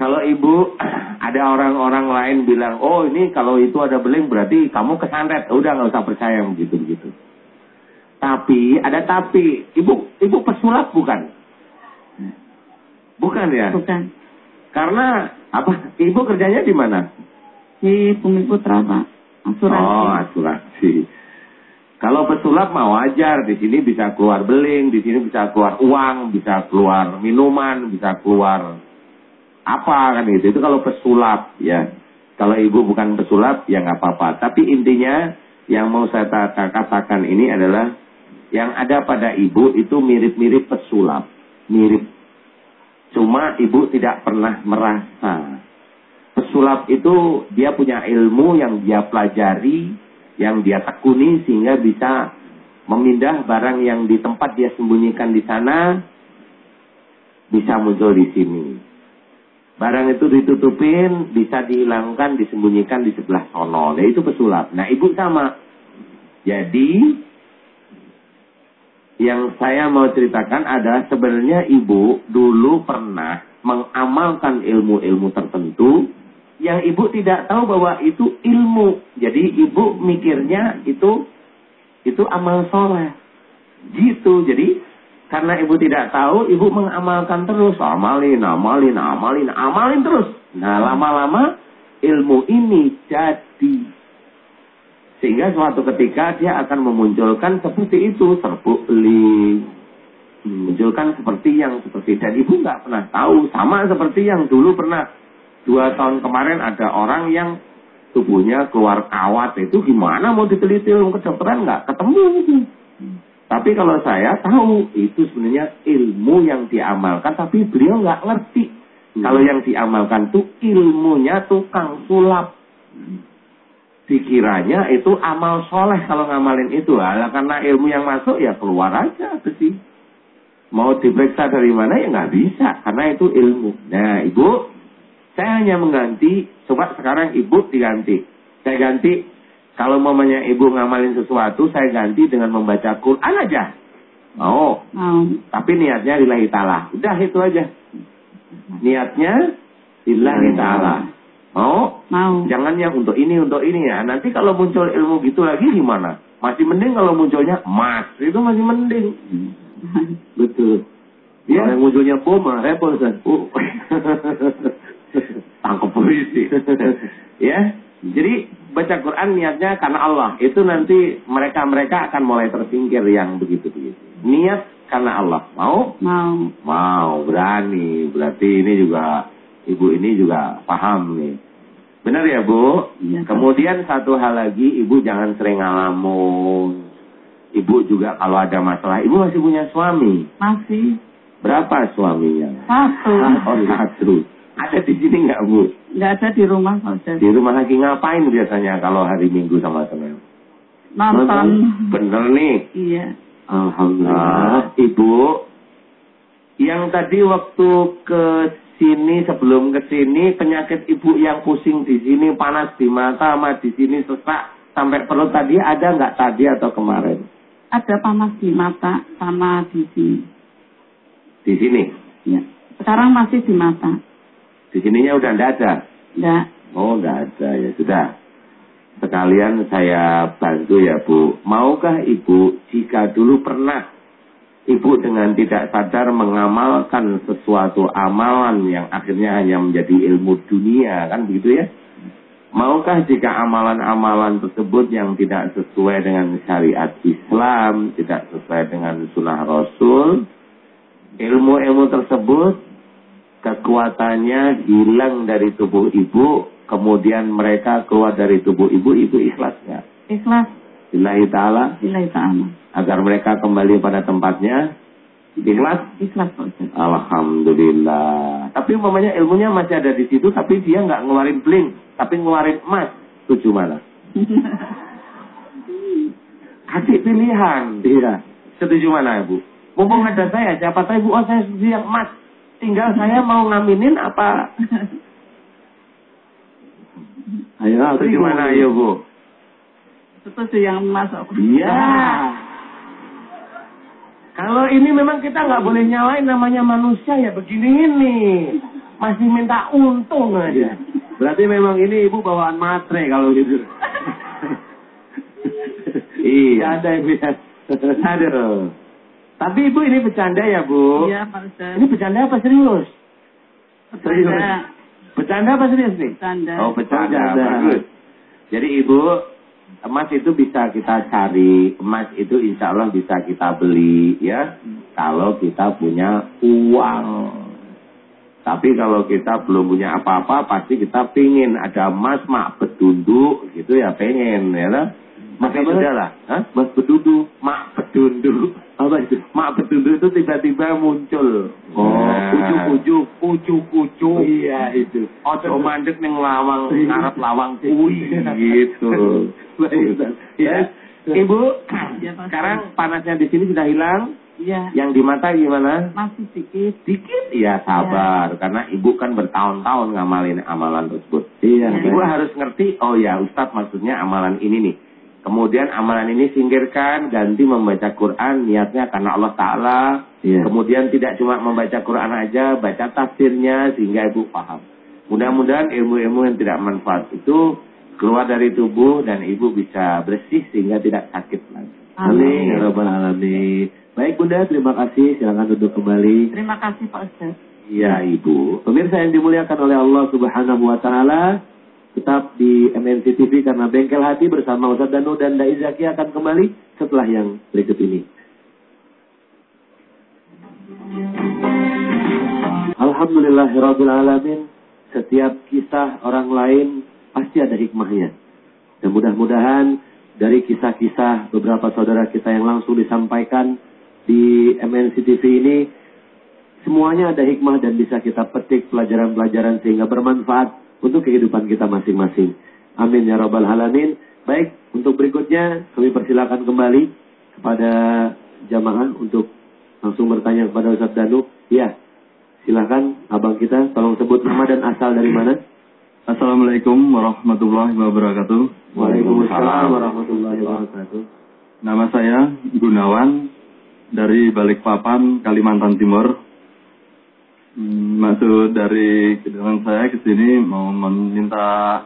Speaker 2: Kalau ibu ada orang-orang lain bilang, oh ini kalau itu ada beling berarti kamu kesantet. Udah nggak usah percaya begitu begitu. Tapi ada tapi. Ibu ibu pesulap bukan? Bukan ya?
Speaker 3: Bukan.
Speaker 2: Karena apa? Ibu kerjanya di mana?
Speaker 3: Di Bumi Putra Pak. Asuransi.
Speaker 2: Oh, asuransi. Kalau pesulap mah wajar, di sini bisa keluar beling, di sini bisa keluar uang, bisa keluar minuman, bisa keluar apa kan gitu. Itu kalau pesulap ya. Kalau ibu bukan pesulap ya nggak apa-apa. Tapi intinya yang mau saya ta- katakan ini adalah yang ada pada ibu itu mirip-mirip pesulap, mirip. Cuma ibu tidak pernah merasa. Pesulap itu dia punya ilmu yang dia pelajari, yang dia tekuni sehingga bisa memindah barang yang di tempat dia sembunyikan di sana bisa muncul di sini. Barang itu ditutupin, bisa dihilangkan, disembunyikan di sebelah sono. Nah, itu pesulap. Nah, ibu sama. Jadi, yang saya mau ceritakan adalah sebenarnya ibu dulu pernah mengamalkan ilmu-ilmu tertentu yang ibu tidak tahu bahwa itu ilmu. Jadi ibu mikirnya itu itu amal soleh. Gitu. Jadi karena ibu tidak tahu, ibu mengamalkan terus. Amalin, amalin, amalin, amalin terus. Nah lama-lama ilmu ini jadi. Sehingga suatu ketika dia akan memunculkan seperti itu, serbuk beling. Memunculkan seperti yang seperti dan ibu nggak pernah tahu. Sama seperti yang dulu pernah dua tahun kemarin ada orang yang tubuhnya keluar kawat itu gimana mau diteliti ilmu kedokteran nggak ketemu itu. Tapi kalau saya tahu itu sebenarnya ilmu yang diamalkan tapi beliau nggak ngerti. Kalau yang diamalkan tuh ilmunya tukang sulap. Dikiranya itu amal soleh kalau ngamalin itu. Lah karena ilmu yang masuk ya keluar aja besi. Mau diperiksa dari mana ya nggak bisa karena itu ilmu. Nah ibu, saya hanya mengganti. Coba sekarang ibu diganti. Saya ganti kalau mamanya ibu ngamalin sesuatu, saya ganti dengan membaca Quran aja. Mau.
Speaker 3: Mau.
Speaker 2: Tapi niatnya lillahi ta'ala. Udah itu aja. Niatnya lillahi ta'ala. Mau?
Speaker 3: Mau.
Speaker 2: Jangan yang untuk ini, untuk ini ya. Nanti kalau muncul ilmu gitu lagi gimana? Masih mending kalau munculnya emas. Itu masih mending.
Speaker 1: Betul.
Speaker 2: Ya.
Speaker 1: Kalau yang munculnya bom, repot kan.
Speaker 2: Oh. Tangkap polisi. ya. Jadi baca Quran niatnya karena Allah. Itu nanti mereka-mereka akan mulai tersingkir yang begitu-begitu. Niat karena Allah. Mau?
Speaker 3: Mau.
Speaker 2: Mau, berani. Berarti ini juga, ibu ini juga paham nih. Benar ya Bu?
Speaker 3: Iya, Pak.
Speaker 2: Kemudian satu hal lagi, ibu jangan sering ngalamun. Ibu juga kalau ada masalah, ibu masih punya suami.
Speaker 3: Masih.
Speaker 2: Berapa suaminya?
Speaker 3: Satu.
Speaker 2: Oh, satu. Ada di sini nggak Bu?
Speaker 3: Nggak ada di rumah Ustadz.
Speaker 2: Di rumah lagi ngapain biasanya kalau hari Minggu sama teman?
Speaker 3: Nonton.
Speaker 2: Bener nih.
Speaker 3: Iya.
Speaker 1: Alhamdulillah.
Speaker 2: Ibu, yang tadi waktu ke sini sebelum ke sini penyakit ibu yang pusing di sini panas di mata sama di sini sesak sampai perut tadi ada nggak tadi atau kemarin
Speaker 3: Ada panas di mata sama di sini.
Speaker 2: di sini
Speaker 3: Ya. Sekarang masih di mata.
Speaker 2: Di sininya udah nggak ada
Speaker 3: Enggak.
Speaker 2: oh nggak ada ya sudah sekalian saya bantu ya bu maukah ibu jika dulu pernah Ibu dengan tidak sadar mengamalkan sesuatu amalan yang akhirnya hanya menjadi ilmu dunia, kan begitu ya? Maukah jika amalan-amalan tersebut yang tidak sesuai dengan syariat Islam, tidak sesuai dengan sunnah Rasul, ilmu-ilmu tersebut kekuatannya hilang dari tubuh ibu, kemudian mereka keluar dari tubuh ibu, ibu ikhlas nggak?
Speaker 3: Ikhlas.
Speaker 2: Lillahi ta'ala,
Speaker 3: Bila ta'ala.
Speaker 2: agar mereka kembali pada tempatnya, ikhlas,
Speaker 3: Ikhlas Pak.
Speaker 2: Alhamdulillah. Tapi umpamanya ilmunya masih ada di situ, tapi dia nggak ngeluarin bling, tapi ngeluarin emas. setuju mana? Kasih pilihan.
Speaker 1: Iya.
Speaker 2: Setuju mana ibu? Mumpung ada saya, siapa tahu ibu, oh saya setuju yang emas. Tinggal saya mau ngaminin apa?
Speaker 1: Ayo,
Speaker 2: Setuju mana ayo bu?
Speaker 3: Setuju yang masuk.
Speaker 2: Iya. Kalau ini memang kita nggak boleh nyalain namanya manusia ya begini ini. Masih minta untung aja.
Speaker 1: Berarti memang ini ibu bawaan matre kalau gitu.
Speaker 2: Iya.
Speaker 1: ada ibu ya.
Speaker 2: Aduh. Tapi ibu ini bercanda ya bu?
Speaker 3: Iya Pak Ustaz.
Speaker 2: Ini bercanda apa serius?
Speaker 3: Bercanda.
Speaker 2: Bercanda apa serius nih?
Speaker 3: Bercanda.
Speaker 2: Oh bercanda,
Speaker 1: Bercanda.
Speaker 2: bagus. Jadi ibu, emas itu bisa kita cari, emas itu insya Allah bisa kita beli ya. Kalau kita punya uang. Tapi kalau kita belum punya apa-apa, pasti kita pingin ada emas mak betunduk gitu ya pengen ya lah. Maka
Speaker 1: Mas apa?
Speaker 2: sudah lah. Hah?
Speaker 1: Mas beduduk.
Speaker 2: Mak betunduk.
Speaker 1: Apa itu?
Speaker 2: Mak betunduk itu tiba-tiba muncul.
Speaker 1: Oh,
Speaker 2: Nah.
Speaker 1: ujuk-ujuk.
Speaker 2: Ujuk-ujuk.
Speaker 1: Iya itu.
Speaker 2: Ojo mandek ning lawang
Speaker 1: Iya.
Speaker 2: ngarep lawang kuwi gitu.
Speaker 1: Baik,
Speaker 2: ya. Ibu,
Speaker 3: Ya,
Speaker 2: sekarang panasnya di sini sudah hilang.
Speaker 3: Iya.
Speaker 2: Yang di mata gimana?
Speaker 3: Masih sedikit.
Speaker 2: Dikit ya sabar karena ibu kan bertahun-tahun ngamalin amalan tersebut.
Speaker 1: Iya.
Speaker 2: Ibu
Speaker 1: baik.
Speaker 2: harus ngerti, oh ya Ustadz maksudnya amalan ini nih. Kemudian amalan ini singkirkan, ganti membaca Quran, niatnya karena Allah Ta'ala.
Speaker 1: Iya.
Speaker 2: Kemudian tidak cuma membaca Quran aja, baca tafsirnya sehingga ibu paham. Mudah-mudahan ilmu-ilmu yang tidak manfaat itu keluar dari tubuh dan ibu bisa bersih sehingga tidak sakit lagi.
Speaker 1: Amin. Ya Rabbal Alamin. Baik Bunda, terima kasih. Silakan duduk kembali.
Speaker 3: Terima kasih Pak Ustaz.
Speaker 2: Iya ibu.
Speaker 1: Pemirsa yang dimuliakan oleh Allah Subhanahu wa taala, tetap di MNC TV karena Bengkel Hati bersama Ustaz Danu dan Dai Zaki akan kembali setelah yang berikut ini. Alhamdulillahirabbil alamin. Setiap kisah orang lain pasti ada hikmahnya. Dan mudah-mudahan dari kisah-kisah beberapa saudara kita yang langsung disampaikan di MNC TV ini Semuanya ada hikmah dan bisa kita petik pelajaran-pelajaran sehingga bermanfaat untuk kehidupan kita masing-masing. Amin ya rabbal alamin. Baik, untuk berikutnya kami persilakan kembali kepada jamaah untuk langsung bertanya kepada Ustaz Danu. Ya, silakan abang kita tolong sebut nama dan asal dari mana.
Speaker 5: Assalamualaikum warahmatullahi wabarakatuh.
Speaker 1: Waalaikumsalam warahmatullahi wabarakatuh.
Speaker 5: Nama saya Gunawan dari Balikpapan, Kalimantan Timur. Maksud dari kedatangan saya ke sini mau meminta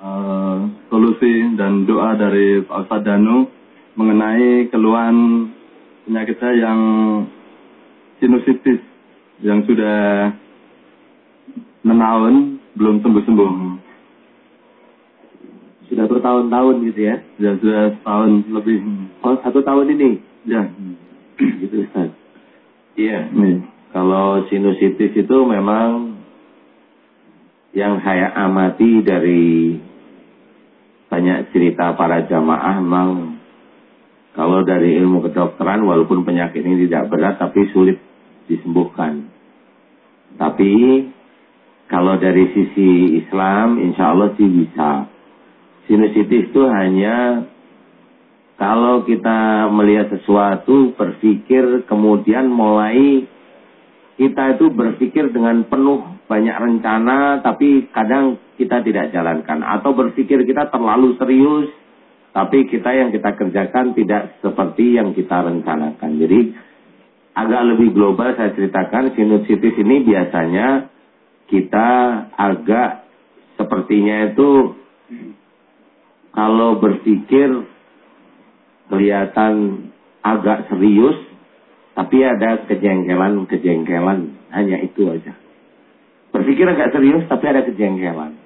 Speaker 5: eh, solusi dan doa dari Pak Ustadz Danu mengenai keluhan penyakit saya yang sinusitis yang sudah enam tahun belum sembuh-sembuh.
Speaker 1: Sudah bertahun-tahun gitu ya.
Speaker 5: Ya sudah setahun lebih.
Speaker 1: Oh, satu tahun ini.
Speaker 5: Ya,
Speaker 1: Gitu Ustaz.
Speaker 2: Iya.
Speaker 5: nih.
Speaker 2: Kalau sinusitis itu memang yang saya amati dari banyak cerita para jamaah memang kalau dari ilmu kedokteran walaupun penyakit ini tidak berat tapi sulit disembuhkan. Tapi kalau dari sisi Islam insya Allah sih bisa. Sinusitis itu hanya kalau kita melihat sesuatu berpikir kemudian mulai kita itu berpikir dengan penuh banyak rencana tapi kadang kita tidak jalankan atau berpikir kita terlalu serius tapi kita yang kita kerjakan tidak seperti yang kita rencanakan. Jadi agak lebih global saya ceritakan sinusitis ini biasanya kita agak sepertinya itu kalau berpikir kelihatan agak serius tapi ada kejengkelan-kejengkelan, hanya itu aja. Berpikir agak serius, tapi ada kejengkelan.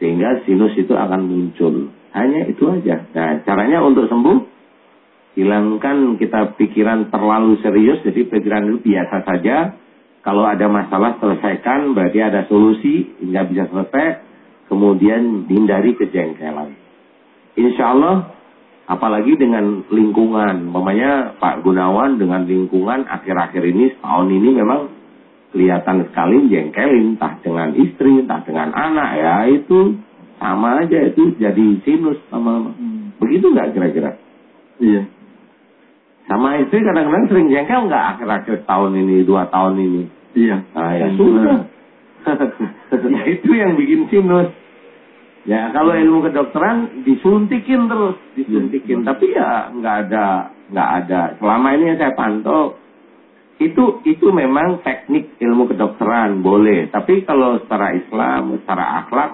Speaker 2: Sehingga sinus itu akan muncul. Hanya itu aja. Nah, caranya untuk sembuh, hilangkan kita pikiran terlalu serius, jadi pikiran itu biasa saja. Kalau ada masalah, selesaikan, berarti ada solusi, hingga bisa selesai. Kemudian hindari kejengkelan. Insya Allah apalagi dengan lingkungan. Mamanya Pak Gunawan dengan lingkungan akhir-akhir ini setahun ini memang kelihatan sekali jengkelin, entah dengan istri, entah dengan anak ya itu sama aja itu jadi sinus lama-lama. Begitu nggak kira-kira?
Speaker 5: Iya.
Speaker 2: Sama istri kadang-kadang sering jengkel nggak akhir-akhir tahun ini, dua tahun ini?
Speaker 5: Iya.
Speaker 2: Nah, ya sudah. ya itu yang bikin sinus. Ya kalau ilmu kedokteran disuntikin terus, disuntikin. Tapi ya nggak ada, nggak ada. Selama ini yang saya pantau itu itu memang teknik ilmu kedokteran boleh. Tapi kalau secara Islam, secara akhlak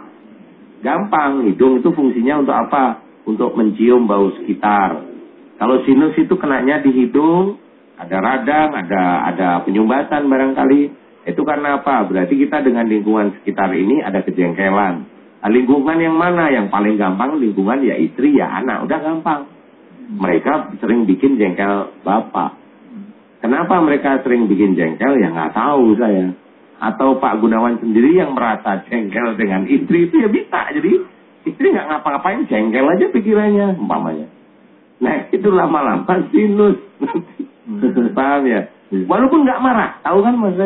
Speaker 2: gampang. Hidung itu fungsinya untuk apa? Untuk mencium bau sekitar. Kalau sinus itu kenanya di hidung, ada radang, ada ada penyumbatan barangkali. Itu karena apa? Berarti kita dengan lingkungan sekitar ini ada kejengkelan. Nah, lingkungan yang mana? Yang paling gampang lingkungan ya istri ya anak. Udah gampang. Mereka sering bikin jengkel bapak. Kenapa mereka sering bikin jengkel? Ya nggak tahu saya. Atau Pak Gunawan sendiri yang merasa jengkel dengan istri itu ya bisa. Jadi istri nggak ngapa-ngapain jengkel aja pikirannya umpamanya. Nah itu lama-lama sinus. Paham ya? Walaupun nggak marah, tahu kan mas?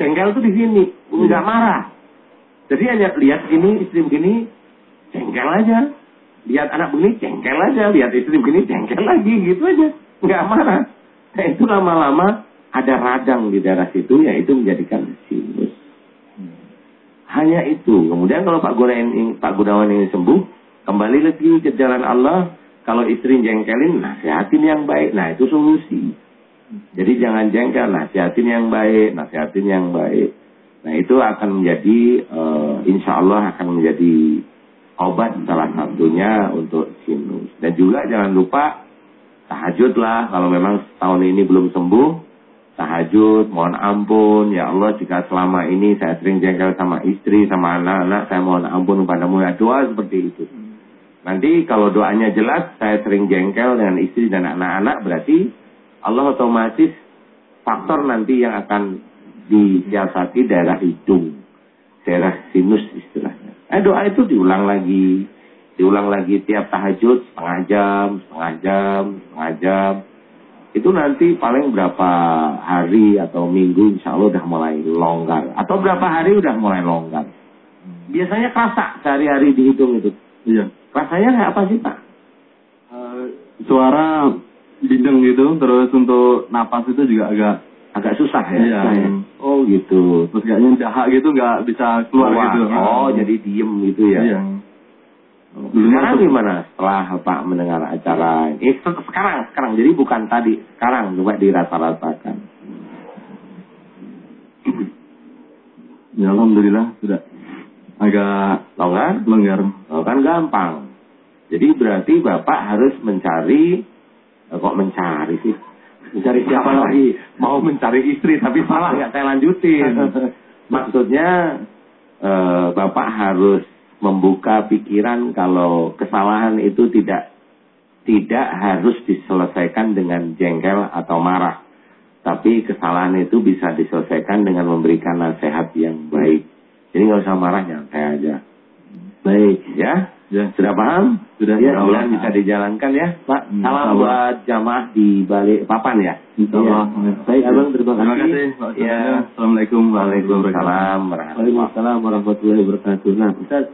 Speaker 2: Jengkel tuh di sini, nggak marah. Jadi hanya lihat ini istri begini, jengkel aja. Lihat anak begini, jengkel aja. Lihat istri begini, jengkel lagi, gitu aja. Nggak marah. Nah itu lama-lama ada radang di daerah situ, yang itu menjadikan sinus. Hanya itu. Kemudian kalau Pak Gunawan ini, Pak Gunawan ini sembuh, kembali lagi ke jalan Allah. Kalau istri jengkelin, nasihatin yang baik. Nah itu solusi. Jadi jangan jengkel, nasihatin yang baik, nasihatin yang baik. Nah itu akan menjadi, uh, insya Allah akan menjadi obat salah satunya untuk sinus. Dan juga jangan lupa tahajud lah kalau memang tahun ini belum sembuh. Tahajud, mohon ampun, ya Allah jika selama ini saya sering jengkel sama istri, sama anak-anak, saya mohon ampun kepadamu ya doa seperti itu. Nanti kalau doanya jelas, saya sering jengkel dengan istri dan anak-anak, berarti Allah otomatis faktor nanti yang akan disiasati daerah hidung, daerah sinus istilahnya. Eh doa itu diulang lagi, diulang lagi tiap tahajud setengah jam, setengah jam, setengah jam. Itu nanti paling berapa hari atau minggu insya Allah udah mulai longgar. Atau berapa hari udah mulai longgar. Biasanya kerasa sehari-hari dihitung itu.
Speaker 5: Iya.
Speaker 2: Rasanya kayak apa sih Pak?
Speaker 5: Eh, suara bideng gitu, terus untuk napas itu juga agak
Speaker 2: Agak susah ya?
Speaker 5: Iya.
Speaker 2: Susah ya? Oh gitu.
Speaker 5: terus kayaknya dahak gitu nggak bisa keluar
Speaker 2: Keluar.
Speaker 5: gitu.
Speaker 2: Oh jadi diem gitu ya?
Speaker 5: Iya.
Speaker 2: Sekarang gimana setelah Pak mendengar acara ini? Eh, se- sekarang, sekarang. Jadi bukan tadi. Sekarang coba dirata-ratakan.
Speaker 5: Ya alhamdulillah sudah agak
Speaker 2: Longgar?
Speaker 5: longgar.
Speaker 2: Oh, kan gampang. Jadi berarti Bapak harus mencari, eh, kok mencari sih? Mencari siapa lagi? Mau mencari istri, tapi salah nggak saya lanjutin. Maksudnya eh, Bapak harus membuka pikiran kalau kesalahan itu tidak tidak harus diselesaikan dengan jengkel atau marah. Tapi kesalahan itu bisa diselesaikan dengan memberikan nasihat yang baik. Jadi nggak usah marah, nyantai aja. Baik, ya.
Speaker 5: Ya.
Speaker 2: Sudah paham?
Speaker 5: Sudah,
Speaker 2: Ya,
Speaker 5: Allah.
Speaker 2: mudah bisa dijalankan ya, Pak.
Speaker 5: Hmm,
Speaker 2: Salam
Speaker 5: Allah.
Speaker 2: buat jamaah di balik papan ya.
Speaker 5: Insya Allah.
Speaker 2: Iya. Baik, Abang, terima kasih.
Speaker 5: Terima kasih. Pak
Speaker 2: Ya.
Speaker 5: Assalamualaikum warahmatullahi wabarakatuh.
Speaker 2: Waalaikumsalam warahmatullahi
Speaker 1: Waalaikumsalam warahmatullahi wabarakatuh. Nah, Ustaz,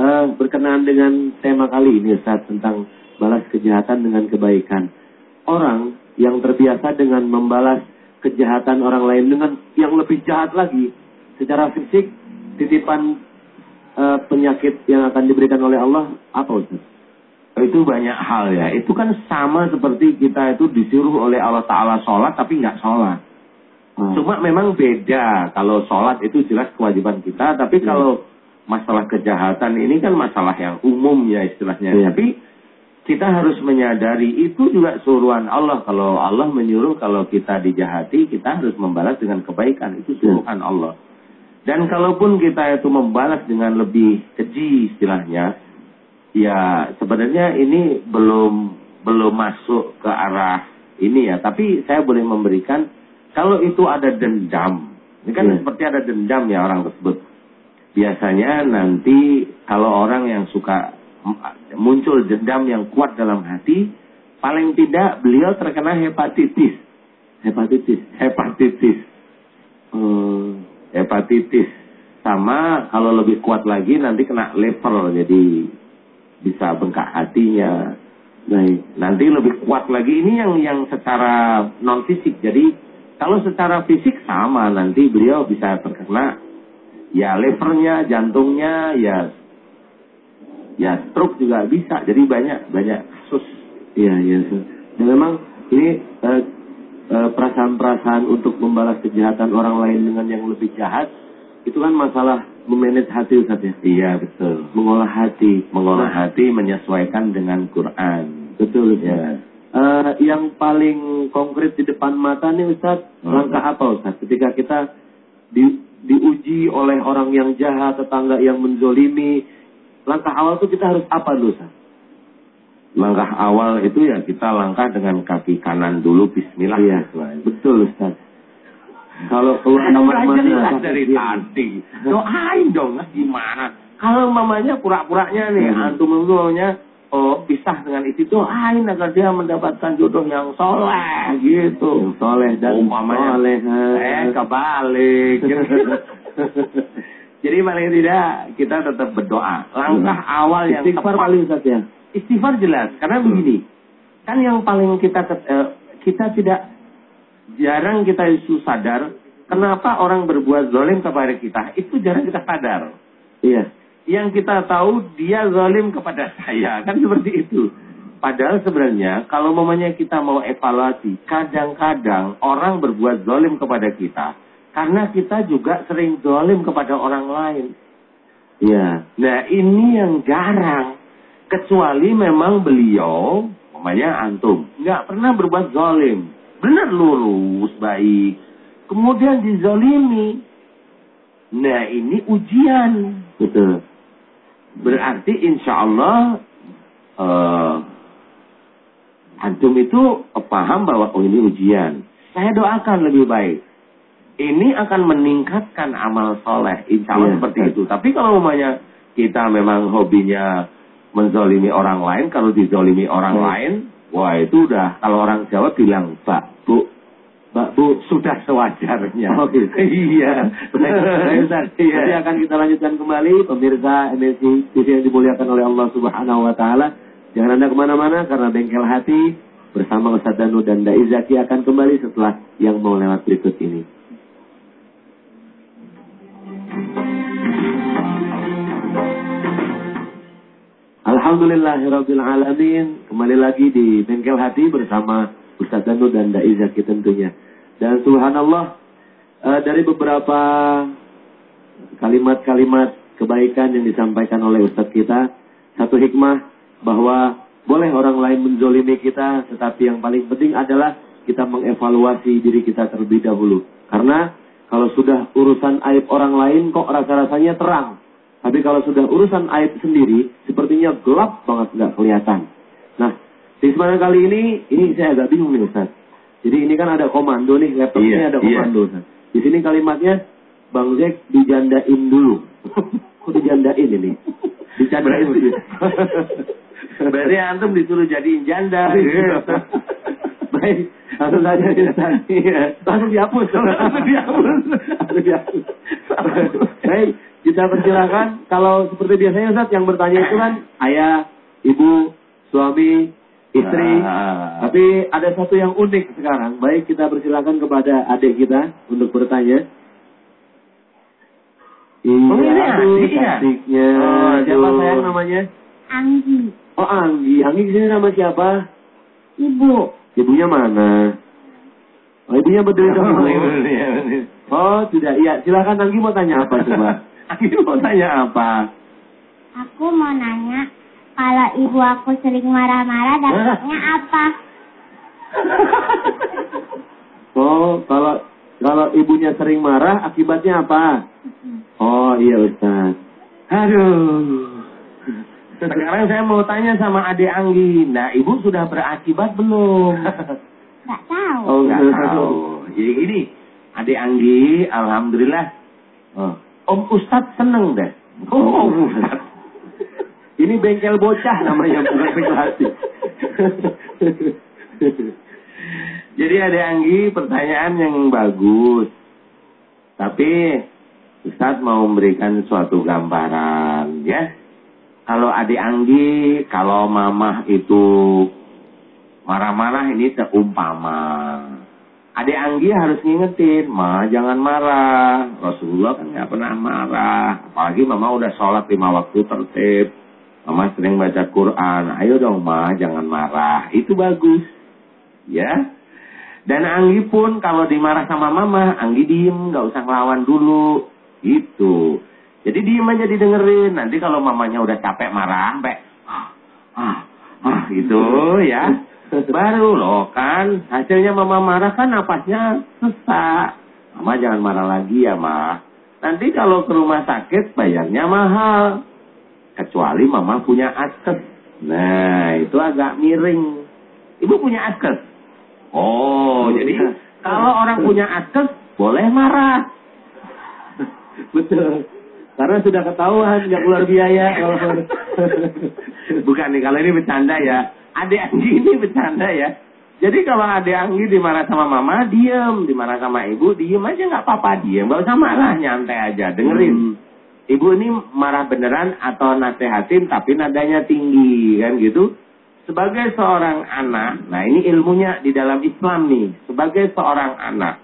Speaker 1: eh, berkenaan dengan tema kali ini, Ustaz, tentang balas kejahatan dengan kebaikan. Orang yang terbiasa dengan membalas kejahatan orang lain dengan yang lebih jahat lagi, secara fisik, titipan eh, penyakit yang akan diberikan oleh Allah, apa Ustaz?
Speaker 2: Itu banyak hal ya. Itu kan sama seperti kita itu disuruh oleh Allah Ta'ala sholat tapi nggak sholat.
Speaker 1: Hmm.
Speaker 2: Cuma memang beda. Kalau sholat itu jelas kewajiban kita. Tapi kalau masalah kejahatan ini kan masalah yang umum ya istilahnya.
Speaker 1: Iya.
Speaker 2: Tapi kita harus menyadari itu juga suruhan Allah. Kalau Allah menyuruh kalau kita dijahati, kita harus membalas dengan kebaikan. Itu suruhan Allah. Dan kalaupun kita itu membalas dengan lebih keji istilahnya, ya sebenarnya ini belum belum masuk ke arah ini ya. Tapi saya boleh memberikan kalau itu ada dendam, ini kan
Speaker 1: Iya.
Speaker 2: seperti ada dendam ya orang tersebut. Biasanya nanti kalau orang yang suka muncul dendam yang kuat dalam hati, paling tidak beliau terkena hepatitis.
Speaker 1: Hepatitis.
Speaker 2: Hepatitis.
Speaker 1: Eh,
Speaker 2: hepatitis. sama kalau lebih kuat lagi nanti kena level jadi bisa bengkak hatinya.
Speaker 1: Baik.
Speaker 2: Nanti lebih kuat lagi ini yang yang secara non fisik. Jadi kalau secara fisik sama nanti beliau bisa terkena ya levernya, jantungnya, ya ya stroke juga bisa. Jadi banyak banyak kasus.
Speaker 1: Iya. Ustaz. Dan memang ini eh, perasaan-perasaan untuk membalas kejahatan orang lain dengan yang lebih jahat itu kan masalah memanage hati Ustaz ya.
Speaker 2: Iya betul.
Speaker 1: Mengolah hati.
Speaker 2: Mengolah hati menyesuaikan dengan Quran.
Speaker 1: Betul Ustaz.
Speaker 2: Ya.
Speaker 1: Eh, yang paling konkret di depan mata nih Ustaz,
Speaker 2: Hmm.
Speaker 1: langkah apa Ustaz? Ketika kita di, diuji oleh orang yang jahat, tetangga yang menzolimi, langkah awal tuh kita harus apa dulu Ustaz?
Speaker 2: Langkah awal itu ya kita langkah dengan kaki kanan dulu Bismillah.
Speaker 1: Iya, betul Ustaz. Kalau keluar
Speaker 2: jelas
Speaker 1: Ustaz,
Speaker 2: dari
Speaker 1: iya.
Speaker 2: tadi. Doain dong, gimana? Kalau mamanya pura-puranya nih,
Speaker 1: Hmm.
Speaker 2: antum itu maunya oh, pisah dengan istri doain agar dia mendapatkan jodoh yang soleh gitu.
Speaker 1: Yang soleh dan
Speaker 2: Umpamanya,
Speaker 1: soleha.
Speaker 2: Eh, kebalik. Jadi paling tidak kita tetap berdoa. Langkah awal yang
Speaker 1: Hmm. Istighfar
Speaker 2: tepat.
Speaker 1: paling Ustaz ya.
Speaker 2: Istighfar jelas, karena begini. Kan yang paling kita eh, kita tidak jarang kita itu sadar kenapa orang berbuat zalim kepada kita. Itu jarang kita sadar.
Speaker 1: Iya.
Speaker 2: Yang kita tahu dia zalim kepada saya, kan seperti itu. Padahal sebenarnya kalau mamanya kita mau evaluasi, kadang-kadang orang berbuat zalim kepada kita karena kita juga sering zalim kepada orang lain.
Speaker 1: Iya.
Speaker 2: Nah ini yang jarang. Kecuali memang beliau, namanya antum, nggak pernah berbuat zalim. Benar lurus, baik. Kemudian dizolimi. Nah ini ujian.
Speaker 1: Betul.
Speaker 2: Berarti insya Allah eh, antum itu paham bahwa oh ini ujian. Saya doakan lebih baik. Ini akan meningkatkan amal soleh. Insya Allah
Speaker 1: Iya.
Speaker 2: seperti itu. Tapi kalau umpamanya kita memang hobinya menzolimi orang lain, kalau dizolimi orang
Speaker 1: Baik.
Speaker 2: lain, wah itu udah kalau orang Jawa bilang, Mbak, Bu, Mbak Bu, sudah sewajarnya.
Speaker 1: Oh, gitu.
Speaker 2: iya.
Speaker 1: Baik, Ustaz.
Speaker 2: Iya.
Speaker 1: Nanti akan kita lanjutkan kembali pemirsa MNC TV yang dimuliakan oleh Allah Subhanahu wa taala. Jangan Anda ke mana-mana karena bengkel hati bersama Ustaz Danu dan Dai Zaki akan kembali setelah yang mau lewat berikut ini. Alhamdulillahirabbil alamin. Kembali lagi di bengkel hati bersama Ustaz Danu dan Dai Zaki tentunya. Dan subhanallah eh, dari beberapa kalimat-kalimat kebaikan yang disampaikan oleh Ustadz kita, satu hikmah bahwa boleh orang lain menzolimi kita, tetapi yang paling penting adalah kita mengevaluasi diri kita terlebih dahulu. Karena kalau sudah urusan aib orang lain kok rasa-rasanya terang. Tapi kalau sudah urusan aib sendiri, sepertinya gelap banget nggak kelihatan. Nah, di kesempatan kali ini, ini saya agak bingung nih Ustaz. Jadi ini kan ada komando nih, laptopnya
Speaker 2: Iya,
Speaker 1: ada
Speaker 2: iya.
Speaker 1: komando Ustaz. Di sini kalimatnya, Bang Jack dijandain dulu. Kok dijandain ini? Dijandain
Speaker 2: Berarti-. Berarti antum disuruh jadiin janda.
Speaker 1: Baik, langsung saja Ustaz.
Speaker 2: Iya.
Speaker 1: Langsung dihapus.
Speaker 2: Langsung dihapus.
Speaker 1: Langsung dihapus. Baik, kita persilakan. Kalau seperti biasanya Ustaz yang bertanya itu kan ayah, ibu, suami, istri.
Speaker 2: Ah.
Speaker 1: Tapi ada satu yang unik sekarang. Baik, kita persilakan kepada adik kita untuk bertanya. Iya,
Speaker 2: Oh, ini
Speaker 1: aduh,
Speaker 2: adik ya?
Speaker 1: cantiknya.
Speaker 2: Oh,
Speaker 1: siapa sayang namanya?
Speaker 4: Anggi,
Speaker 1: Oh, Anggi. Anggi ke sini nama siapa?
Speaker 4: ibu,
Speaker 1: Ibunya mana? Oh, ibunya berdiri dong. Oh, tidak. Iya, silakan Anggi mau tanya apa coba?
Speaker 2: Aku mau tanya apa?
Speaker 4: aku mau nanya, kalau ibu aku sering marah-marah dampaknya apa?
Speaker 1: Oh, kalau kalau ibunya sering marah, akibatnya apa? Oh, iya Ustaz.
Speaker 2: Aduh. Sekarang saya mau tanya sama adik Anggi. Nah, ibu sudah berakibat belum?
Speaker 4: Gak tahu.
Speaker 1: Oh,
Speaker 2: Nggak tahu. Jadi gini, adik Anggi, alhamdulillah,
Speaker 1: Oh.
Speaker 2: Om Ustadz seneng deh.
Speaker 1: Oh,
Speaker 2: Om Ustadz.
Speaker 1: Ini bengkel bocah namanya, bukan bengkel hati.
Speaker 2: Jadi ada Anggi pertanyaan yang bagus. Tapi Ustadz mau memberikan suatu gambaran ya. Kalau adik Anggi, kalau mamah itu marah-marah ini seumpama. Adik Anggi harus ngingetin, ma jangan marah. Rasulullah kan nggak pernah marah. Apalagi mama udah sholat lima waktu tertib. Mama sering baca Quran. Ayo dong ma, jangan marah. Itu bagus. Ya. Dan Anggi pun kalau dimarah sama mama, Anggi diem, nggak usah ngelawan dulu. Itu. Jadi diem aja didengerin. Nanti kalau mamanya udah capek marah, sampai ah, ah, ah, gitu ya. Baru loh kan, hasilnya mama marah kan napasnya sesak. Mama jangan marah lagi ya, Ma. Nanti kalau ke rumah sakit bayarnya mahal. Kecuali mama punya askes. Nah, itu agak miring. Ibu punya askes? Oh, jadi kalau orang punya askes boleh marah.
Speaker 1: Betul. Karena sudah ketahuan nggak keluar biaya.
Speaker 2: Bukan nih, kalau ini bercanda ya. Adik Anggi ini bercanda ya. Jadi kalau adik Anggi dimarah sama mama, diem. Dimarah sama ibu, diem aja nggak apa-apa. Diem, nggak usah marah, nyantai aja. Dengerin. Ibu ini marah beneran atau nasehatin tapi nadanya tinggi kan gitu. Sebagai seorang anak, nah ini ilmunya di dalam Islam nih. Sebagai seorang anak,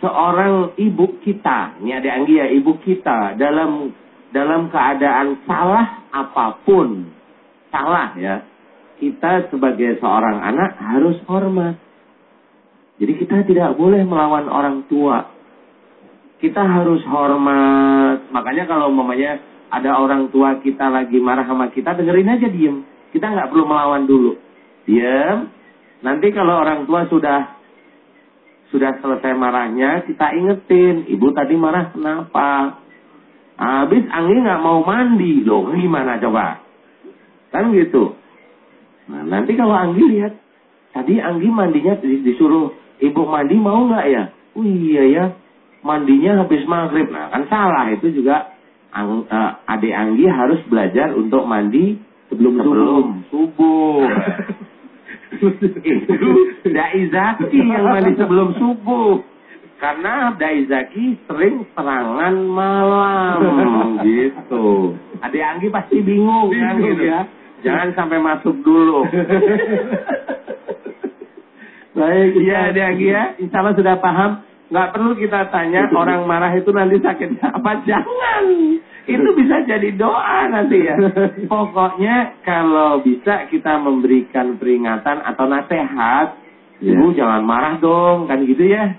Speaker 2: seorang ibu kita, ini ada Anggi ya, ibu kita dalam dalam keadaan salah apa pun, salah ya, kita sebagai seorang anak harus hormat. Jadi kita tidak boleh melawan orang tua. Kita harus hormat. Makanya kalau mamanya ada orang tua kita lagi marah sama kita, dengerin aja diem. Kita nggak perlu melawan dulu. Diem. Nanti kalau orang tua sudah sudah selesai marahnya, kita ingetin, ibu tadi marah kenapa? Habis Anggi nggak mau mandi, loh gimana coba? Kan gitu. Nah nanti kalau Anggi lihat, tadi Anggi mandinya disuruh ibu mandi mau nggak ya? Oh iya ya, mandinya habis maghrib. Nah kan salah itu juga ang, uh, adik Anggi harus belajar untuk mandi sebelum, sebelum subuh. itu Dai Zaki yang mandi sebelum subuh. Karena Dai Zaki sering serangan malam gitu. Adik Anggi pasti bingung, kan gitu ya. Jangan sampai masuk dulu.
Speaker 1: Baik,
Speaker 2: Iya Adik Anggi ya, insya Allah sudah paham. Nggak perlu kita tanya orang marah itu nanti sakit apa. Jangan. Itu bisa jadi doa nanti ya. Pokoknya kalau bisa kita memberikan peringatan atau nasihat.
Speaker 1: Ya.
Speaker 2: Ibu jangan marah dong, kan gitu ya.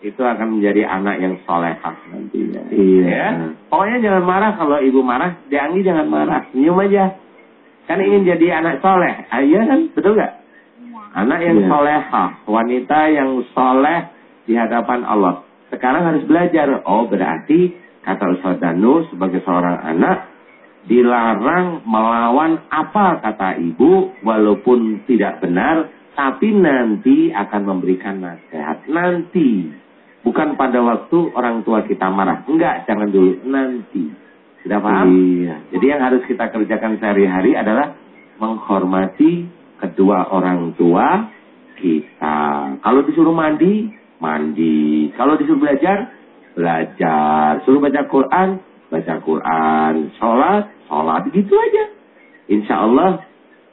Speaker 2: Itu akan menjadi anak yang solehah nantinya.
Speaker 1: Iya.
Speaker 2: Ya. Pokoknya jangan marah kalau ibu marah, Dianggi jangan marah, senyum aja. Kan ingin jadi anak soleh, ah, iya kan? Betul nggak? Anak yang
Speaker 1: Iya.
Speaker 2: solehah, wanita yang soleh di hadapan Allah. Sekarang harus belajar. Oh berarti kata Ustaz Danu sebagai seorang anak dilarang melawan apa kata ibu walaupun tidak benar tapi nanti akan memberikan nasihat. Nanti. Bukan pada waktu orang tua kita marah. Enggak jangan dulu. Nanti. Sudah paham?
Speaker 1: Iya.
Speaker 2: jadi yang harus kita kerjakan sehari-hari adalah menghormati kedua orang tua kita. Kalau disuruh mandi mandi. Kalau disuruh belajar belajar suruh baca Quran baca Quran sholat sholat gitu aja Insya Allah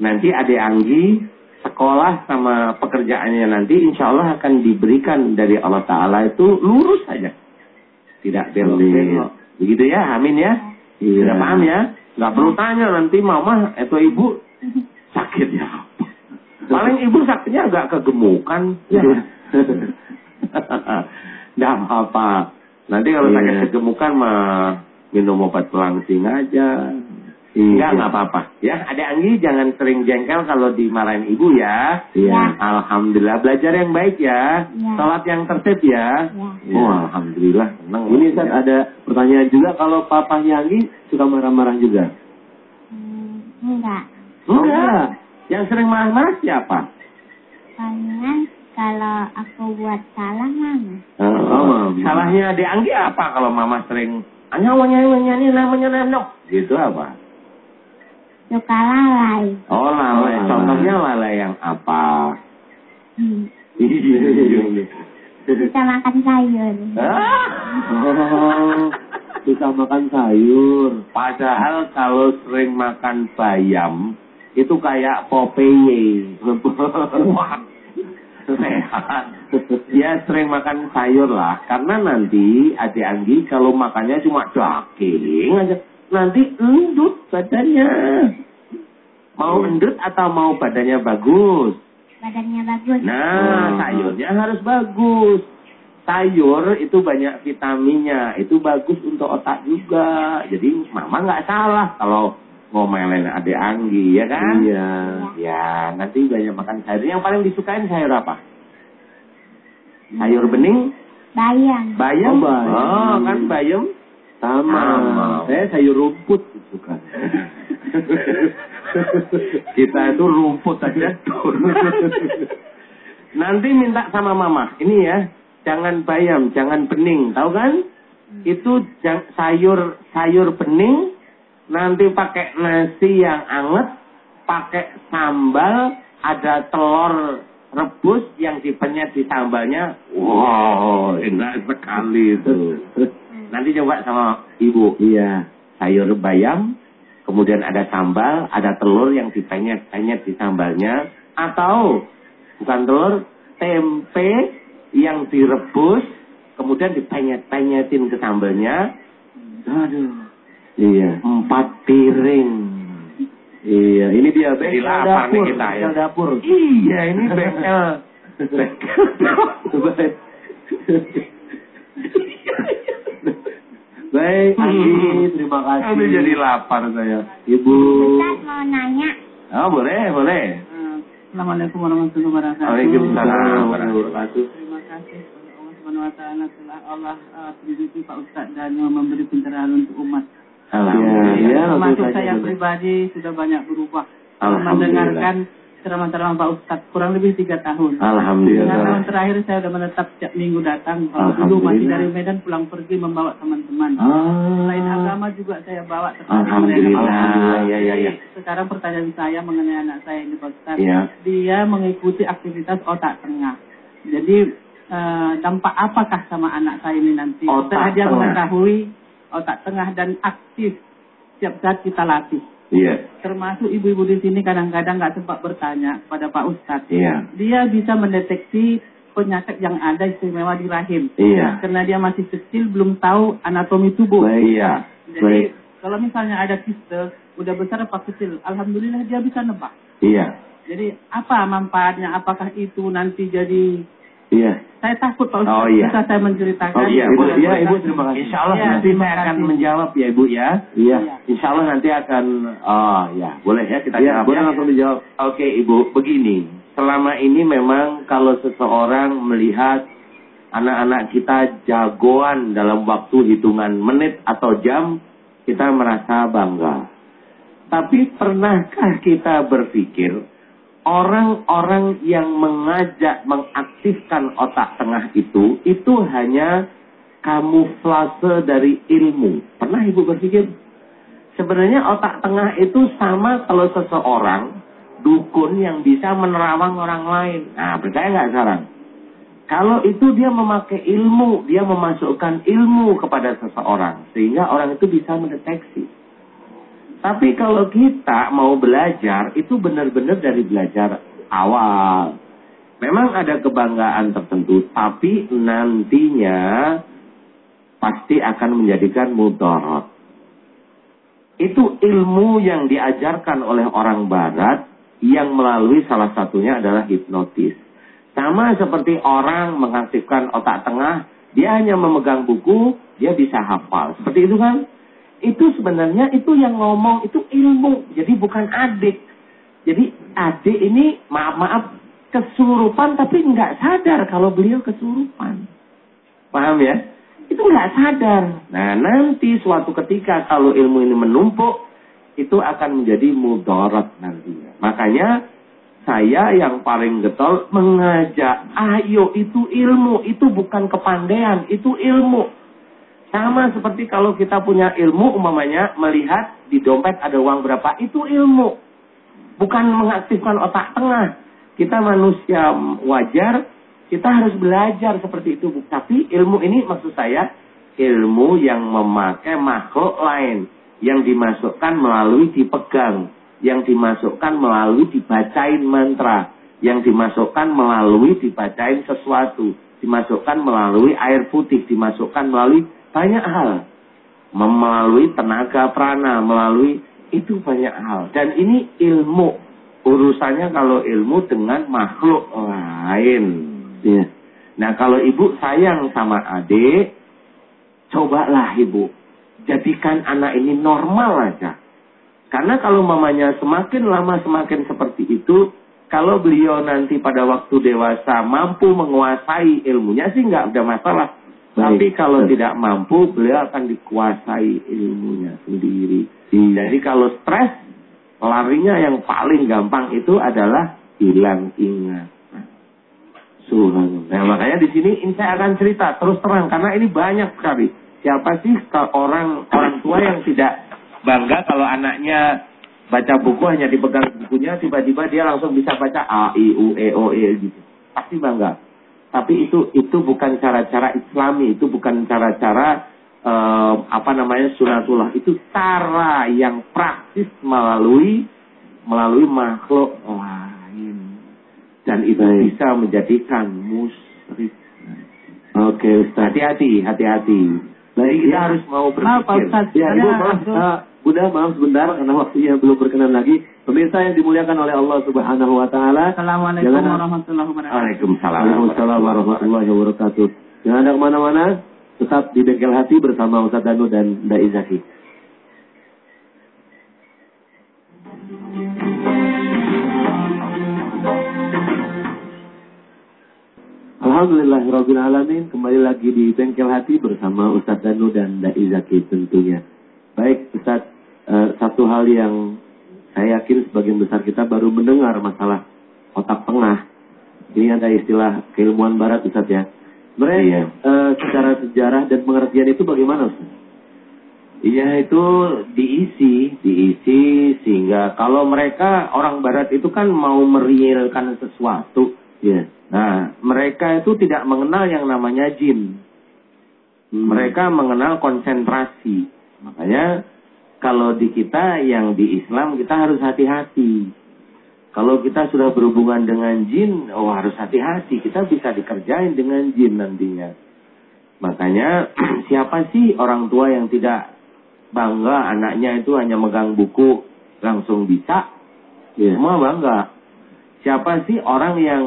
Speaker 2: nanti adik Anggi sekolah sama pekerjaannya nanti insya Allah akan diberikan dari Allah Ta'ala itu lurus saja. Tidak belok-belok. Begitu ya, amin ya.
Speaker 1: Iya.
Speaker 2: Sudah paham ya? Nggak perlu tanya nanti mama atau ibu sakitnya apa. Paling ibu sakitnya agak kegemukan. Ya. Nggak apa-apa. Nanti kalau
Speaker 1: Iya.
Speaker 2: sakit kegemukan mah minum obat pelangsing aja. Enggak,
Speaker 1: Iya.
Speaker 2: nggak apa-apa. Ya, ada Anggi jangan sering jengkel kalau dimarahin ibu ya.
Speaker 1: Iya.
Speaker 2: Alhamdulillah, belajar yang baik ya.
Speaker 4: Iya.
Speaker 2: Salat yang tertib ya.
Speaker 4: Ya.
Speaker 2: Oh, Alhamdulillah. Senang.
Speaker 1: Ini Ustaz ada pertanyaan juga kalau papahnya Anggi suka marah-marah juga.
Speaker 4: Hmm, enggak.
Speaker 2: Enggak. Yang sering marah-marah siapa?
Speaker 4: Palingan kalau aku buat salah mama.
Speaker 1: Oh,
Speaker 2: Salahnya adik Anggi apa kalau mama sering anyawanya nyanyi namanya nenok gitu apa?
Speaker 4: Suka lalai.
Speaker 2: Oh lalai,
Speaker 1: Oh, lalai.
Speaker 2: contohnya lalai yang apa?
Speaker 4: Hmm.
Speaker 2: Iya.
Speaker 4: Bisa makan sayur.
Speaker 2: Ah.
Speaker 1: Oh. susah makan sayur.
Speaker 2: Padahal kalau sering makan bayam, itu kayak Popeye. Sehat. Dia sering makan sayur lah. Karena nanti adik Anggi kalau makannya cuma daging aja. Nanti endut badannya. Mau endut atau mau badannya bagus?
Speaker 4: Badannya bagus.
Speaker 2: Nah, sayurnya harus bagus. Sayur itu banyak vitaminnya, itu bagus untuk otak juga. Jadi mama nggak salah kalau ngomelin adik Anggi, ya kan?
Speaker 1: Iya.
Speaker 2: Ya, nanti banyak makan sayur. Yang paling disukain sayur apa? Sayur bening,
Speaker 4: Bayam.
Speaker 2: bayam.
Speaker 1: Oh, bayam.
Speaker 2: Oh, kan bayam.
Speaker 1: Sama.
Speaker 2: Sama.
Speaker 1: Saya sayur rumput suka.
Speaker 2: Kita itu rumput aja Nanti minta sama mama. Ini ya, jangan bayam, jangan bening, tahu kan? Itu jang- sayur sayur bening nanti pakai nasi yang anget, pakai sambal, ada telur rebus yang dipenyet di sambalnya. Wow, enak sekali itu. Nanti coba sama ibu.
Speaker 1: Iya.
Speaker 2: sayur bayam, kemudian ada sambal, ada telur yang dipenyet-penyet di sambalnya, atau bukan telur, tempe yang direbus, kemudian dipenyet-penyetin ke sambalnya, aduh,
Speaker 1: Iya.
Speaker 2: empat piring.
Speaker 1: Iya. Ini dia
Speaker 2: Jadi
Speaker 1: bengkel
Speaker 2: lapar nih
Speaker 1: dapur.
Speaker 2: kita ya.
Speaker 1: Bengkel dapur.
Speaker 2: Iya, ini bengkel. bengkel.
Speaker 1: Baik, Andi, terima kasih.
Speaker 2: Aduh, jadi lapar saya.
Speaker 1: Ibu.
Speaker 4: Ustaz mau nanya.
Speaker 2: Oh, boleh, boleh.
Speaker 6: Assalamualaikum warahmatullahi wabarakatuh.
Speaker 2: Waalaikumsalam warahmatullahi
Speaker 1: wabarakatuh.
Speaker 6: Terima kasih kepada Allah Subhanahu wa taala telah Allah uh, Pak Ustaz dan memberi pencerahan untuk umat.
Speaker 2: Alhamdulillah.
Speaker 1: Iya,
Speaker 6: Termasuk
Speaker 1: tentu saja,
Speaker 6: saya pribadi sudah banyak berubah.
Speaker 2: Alhamdulillah.
Speaker 6: Mendengarkan ceramah-ceramah Pak Ustaz kurang lebih tiga tahun. Dengan
Speaker 2: Alhamdulillah.
Speaker 6: tahun terakhir saya sudah menetap setiap minggu datang. Kalau dulu masih dari Medan pulang pergi membawa teman-teman. Selain
Speaker 2: Ah.
Speaker 6: agama juga saya bawa.
Speaker 2: Alhamdulillah.
Speaker 6: mereka-
Speaker 2: Ya, ya, ya.
Speaker 6: Sekarang pertanyaan saya mengenai anak saya ini Pak Ustaz.
Speaker 2: Iya.
Speaker 6: Dia mengikuti aktivitas otak tengah. Jadi eh, dampak apakah sama anak saya ini nanti?
Speaker 2: Otak
Speaker 6: Setelah dia mengetahui otak tengah dan aktif setiap saat kita latih.
Speaker 2: Iya.
Speaker 6: Termasuk ibu-ibu di sini kadang-kadang nggak sempat bertanya kepada Pak Ustadz.
Speaker 2: Iya.
Speaker 6: Dia bisa mendeteksi penyakit yang ada istimewa di rahim.
Speaker 2: Iya.
Speaker 6: Karena dia masih kecil belum tahu anatomi tubuh.
Speaker 2: Iya.
Speaker 6: Jadi
Speaker 2: Baik.
Speaker 6: kalau misalnya ada kiste udah besar apa kecil, alhamdulillah dia bisa nebak.
Speaker 2: Iya.
Speaker 6: Jadi apa manfaatnya? Apakah itu nanti jadi
Speaker 1: Iya.
Speaker 6: saya takut Pak Ustadz
Speaker 2: Oh, iya.
Speaker 6: bisa saya menceritakan.
Speaker 2: Oh, iya,
Speaker 1: Ibu,
Speaker 2: boleh,
Speaker 1: iya. Ibu terima kasih.
Speaker 2: Insya Allah
Speaker 6: Iya,
Speaker 2: nanti saya akan menjawab ya Ibu ya.
Speaker 1: Iya.
Speaker 2: Insya Allah nanti akan, oh ya boleh ya kita
Speaker 1: Iya,
Speaker 2: jawab
Speaker 1: boleh
Speaker 2: ya.
Speaker 1: langsung dijawab.
Speaker 2: Oke Ibu, begini. Selama ini memang kalau seseorang melihat anak-anak kita jagoan dalam waktu hitungan menit atau jam, kita merasa bangga. Tapi pernahkah kita berpikir orang-orang yang mengajak mengaktifkan otak tengah itu itu hanya kamuflase dari ilmu. Pernah Ibu berpikir? Sebenarnya otak tengah itu sama kalau seseorang dukun yang bisa menerawang orang lain. Nah, percaya nggak sekarang? Kalau itu dia memakai ilmu, dia memasukkan ilmu kepada seseorang sehingga orang itu bisa mendeteksi. Tapi kalau kita mau belajar, itu benar-benar dari belajar awal. Memang ada kebanggaan tertentu, tapi nantinya pasti akan menjadikan mudarat. Itu ilmu yang diajarkan oleh orang barat yang melalui salah satunya adalah hipnotis. Sama seperti orang mengaktifkan otak tengah, dia hanya memegang buku, dia bisa hafal. Seperti itu kan? Itu sebenarnya itu yang ngomong itu ilmu, jadi bukan adik. Jadi adik ini maaf-maaf kesurupan tapi nggak sadar kalau beliau kesurupan. Paham ya? Itu nggak sadar. Nah nanti suatu ketika kalau ilmu ini menumpuk, itu akan menjadi mudarat nantinya. Makanya saya yang paling getol mengajak, ayo itu ilmu, itu bukan kepandaian, itu ilmu. Sama seperti kalau kita punya ilmu umpamanya melihat di dompet ada uang berapa, itu ilmu. Bukan mengaktifkan otak tengah. Kita manusia wajar, kita harus belajar seperti itu. Tapi ilmu ini maksud saya ilmu yang memakai makhluk lain yang dimasukkan melalui dipegang, yang dimasukkan melalui dibacain mantra, yang dimasukkan melalui dibacain sesuatu, dimasukkan melalui air putih, dimasukkan melalui banyak hal. Melalui tenaga prana, melalui itu banyak hal. Dan ini ilmu. Urusannya kalau ilmu dengan makhluk lain.
Speaker 1: Iya.
Speaker 2: Nah kalau ibu sayang sama adik, cobalah ibu. Jadikan anak ini normal aja. Karena kalau mamanya semakin lama semakin seperti itu, kalau beliau nanti pada waktu dewasa mampu menguasai ilmunya sih nggak ada masalah. Tapi kalau tidak mampu, beliau akan dikuasai ilmunya sendiri.
Speaker 1: Iya.
Speaker 2: Jadi kalau stres, larinya yang paling gampang itu adalah hilang.
Speaker 1: Subhanallah.
Speaker 2: Nah makanya di sini ini saya akan cerita terus terang karena ini banyak sekali. Siapa sih orang orang tua yang tidak bangga kalau anaknya baca buku hanya dipegang bukunya tiba-tiba dia langsung bisa baca A I U E O E gitu. Pasti bangga. Tapi itu itu bukan cara-cara Islami, itu bukan cara-cara eh, apa namanya sunatullah. Itu cara yang praktis melalui melalui makhluk lain dan itu
Speaker 1: Baik.
Speaker 2: bisa menjadikan musyrik.
Speaker 1: Oke Ustaz.
Speaker 2: Hati-hati, hati-hati. Jadi kita
Speaker 1: ya.
Speaker 2: harus mau
Speaker 3: Maaf Pak
Speaker 2: berpikir.
Speaker 3: Ustadz.
Speaker 1: Ya, Ibu, maaf, uh, Bunda, maaf sebentar karena waktunya belum berkenan lagi. Pemirsa yang dimuliakan oleh Allah Subhanahu wa taala.
Speaker 3: Assalamualaikum
Speaker 1: Jangan-
Speaker 3: warahmatullahi wabarakatuh.
Speaker 2: Waalaikumsalam.
Speaker 1: Waalaikumsalam warahmatullahi wabarakatuh. Jangan ada ke mana-mana, tetap di bengkel hati bersama Ustaz Danu dan Mbak Izaki. Alhamdulillahirabbil alamin. Kembali lagi di bengkel hati bersama Ustaz Danu dan Mbak Izaki tentunya. Baik, Ustaz, eh, satu hal yang saya yakin sebagian besar kita baru mendengar masalah otak tengah. Ini ada istilah keilmuan barat Ustaz ya. Sebenarnya
Speaker 2: Iya.
Speaker 1: eh, secara sejarah dan pengertian itu bagaimana Ustaz?
Speaker 2: Iya itu diisi, diisi sehingga kalau mereka orang barat itu kan mau merealkan sesuatu.
Speaker 1: Iya.
Speaker 2: Nah, mereka itu tidak mengenal yang namanya jin.
Speaker 1: Hmm.
Speaker 2: Mereka mengenal konsentrasi. Makanya kalau di kita yang di Islam kita harus hati-hati. Kalau kita sudah berhubungan dengan jin, oh harus hati-hati. Kita bisa dikerjain dengan jin nantinya. Makanya siapa sih orang tua yang tidak bangga anaknya itu hanya megang buku langsung bisa?
Speaker 1: Iya.
Speaker 2: Semua bangga. Siapa sih orang yang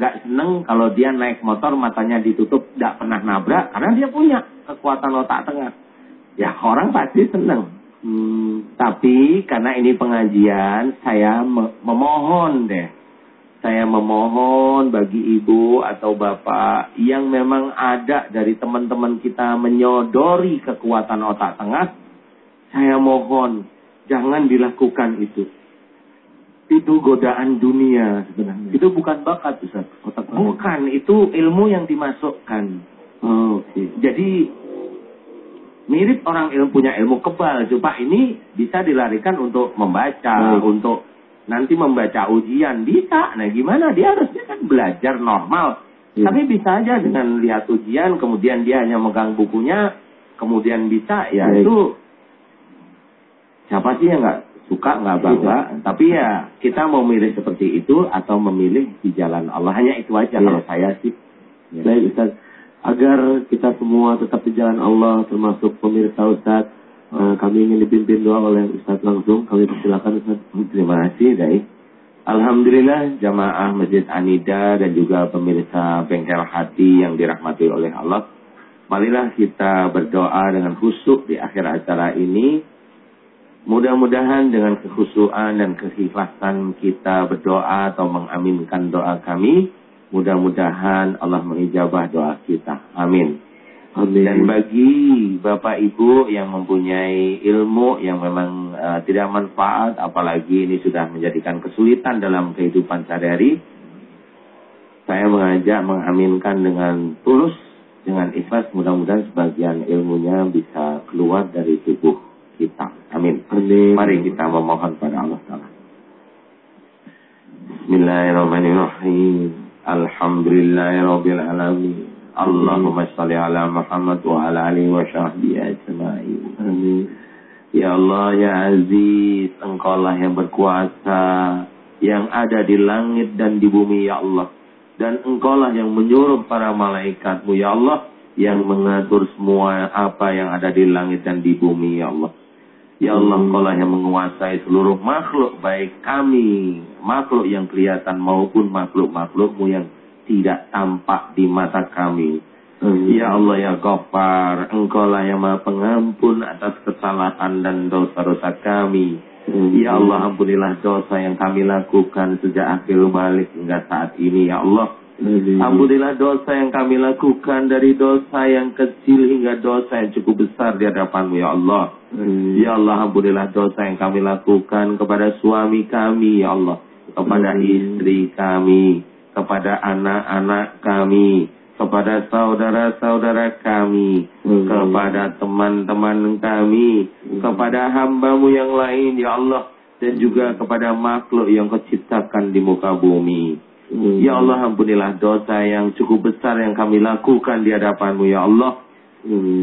Speaker 2: nggak seneng kalau dia naik motor matanya ditutup nggak pernah nabrak karena dia punya kekuatan otak tengah. Ya orang pasti seneng.
Speaker 1: Hmm,
Speaker 2: Tapi karena ini pengajian, saya me- memohon deh. Saya memohon bagi ibu atau bapak yang memang ada dari teman-teman kita menyodori kekuatan otak tengah, saya mohon jangan dilakukan itu. Itu godaan dunia sebenarnya.
Speaker 1: itu bukan bakat Ustaz, otak.
Speaker 2: Bukan, itu ilmu yang dimasukkan.
Speaker 1: Oh, oke.
Speaker 2: Jadi mirip orang ilmu punya ilmu kebal, coba ini bisa dilarikan untuk membaca,
Speaker 1: Baik.
Speaker 2: untuk nanti membaca ujian bisa. Nah gimana? Dia harusnya kan belajar normal.
Speaker 1: Iya.
Speaker 2: Tapi bisa aja dengan lihat ujian, kemudian dia hanya megang bukunya, kemudian bisa. Ya
Speaker 1: Baik.
Speaker 2: itu siapa sih yang nggak suka nggak bangga? Tapi ya kita mau milih seperti itu atau memilih di jalan Allah. Hanya itu aja
Speaker 1: Iya.
Speaker 2: kalau saya sih. Ya.
Speaker 1: Baik Ustaz, agar kita semua tetap di jalan Allah termasuk pemirsa Ustaz, eh, kami ingin dipimpin doa oleh Ustaz langsung. Kami persilakan Ustaz.
Speaker 2: Terima kasih, Dai. Alhamdulillah jamaah Masjid Anida dan juga pemirsa bengkel hati yang dirahmati oleh Allah. Marilah kita berdoa dengan khusyuk di akhir acara ini. Mudah-mudahan dengan kekhusyuan dan keikhlasan kita berdoa atau mengaminkan doa kami. Mudah-mudahan Allah mengijabah doa kita. Amin.
Speaker 1: Amin.
Speaker 2: Dan bagi Bapak Ibu yang mempunyai ilmu yang memang eh, tidak manfaat, apalagi ini sudah menjadikan kesulitan dalam kehidupan sehari-hari, saya mengajak mengaminkan dengan tulus, dengan ikhlas, mudah-mudahan sebagian ilmunya bisa keluar dari tubuh kita. Amin.
Speaker 1: Amin.
Speaker 2: Mari kita memohon pada Allah Taala. Bismillahirrahmanirrahim. Alhamdulillahirabbil alamin. Allahumma salli ala Muhammad wa ala alihi wa sahbihi ajma'in.
Speaker 1: Amin.
Speaker 2: Ya Allah, ya Aziz, Engkaulah yang berkuasa, yang ada di langit dan di bumi, Ya Allah. Dan Engkaulah yang menyuruh para malaikatmu, Ya Allah, yang mengatur semua apa yang ada di langit dan di bumi, Ya Allah. Ya Allah, Engkaulah yang menguasai seluruh makhluk, baik kami, makhluk yang kelihatan maupun makhluk-makhlukmu yang tidak tampak di mata kami. Ya Allah ya Ghaffar, Engkaulah yang maha pengampun atas kesalahan dan dosa-dosa kami. Ya Allah ampunilah dosa yang kami lakukan sejak akhir balik hingga saat ini ya Allah. Ampunilah dosa yang kami lakukan dari dosa yang kecil hingga dosa yang cukup besar di hadapanmu ya Allah. Ya Allah ampunilah dosa yang kami lakukan kepada suami kami ya Allah. Kepada istri kami. Kepada anak-anak kami kepada saudara-saudara kami, kepada teman-teman kami, kepada hambamu yang lain, ya Allah, dan juga kepada makhluk yang kau ciptakan di muka bumi. Ya Allah, ampunilah dosa yang cukup besar yang kami lakukan di hadapanmu, ya Allah.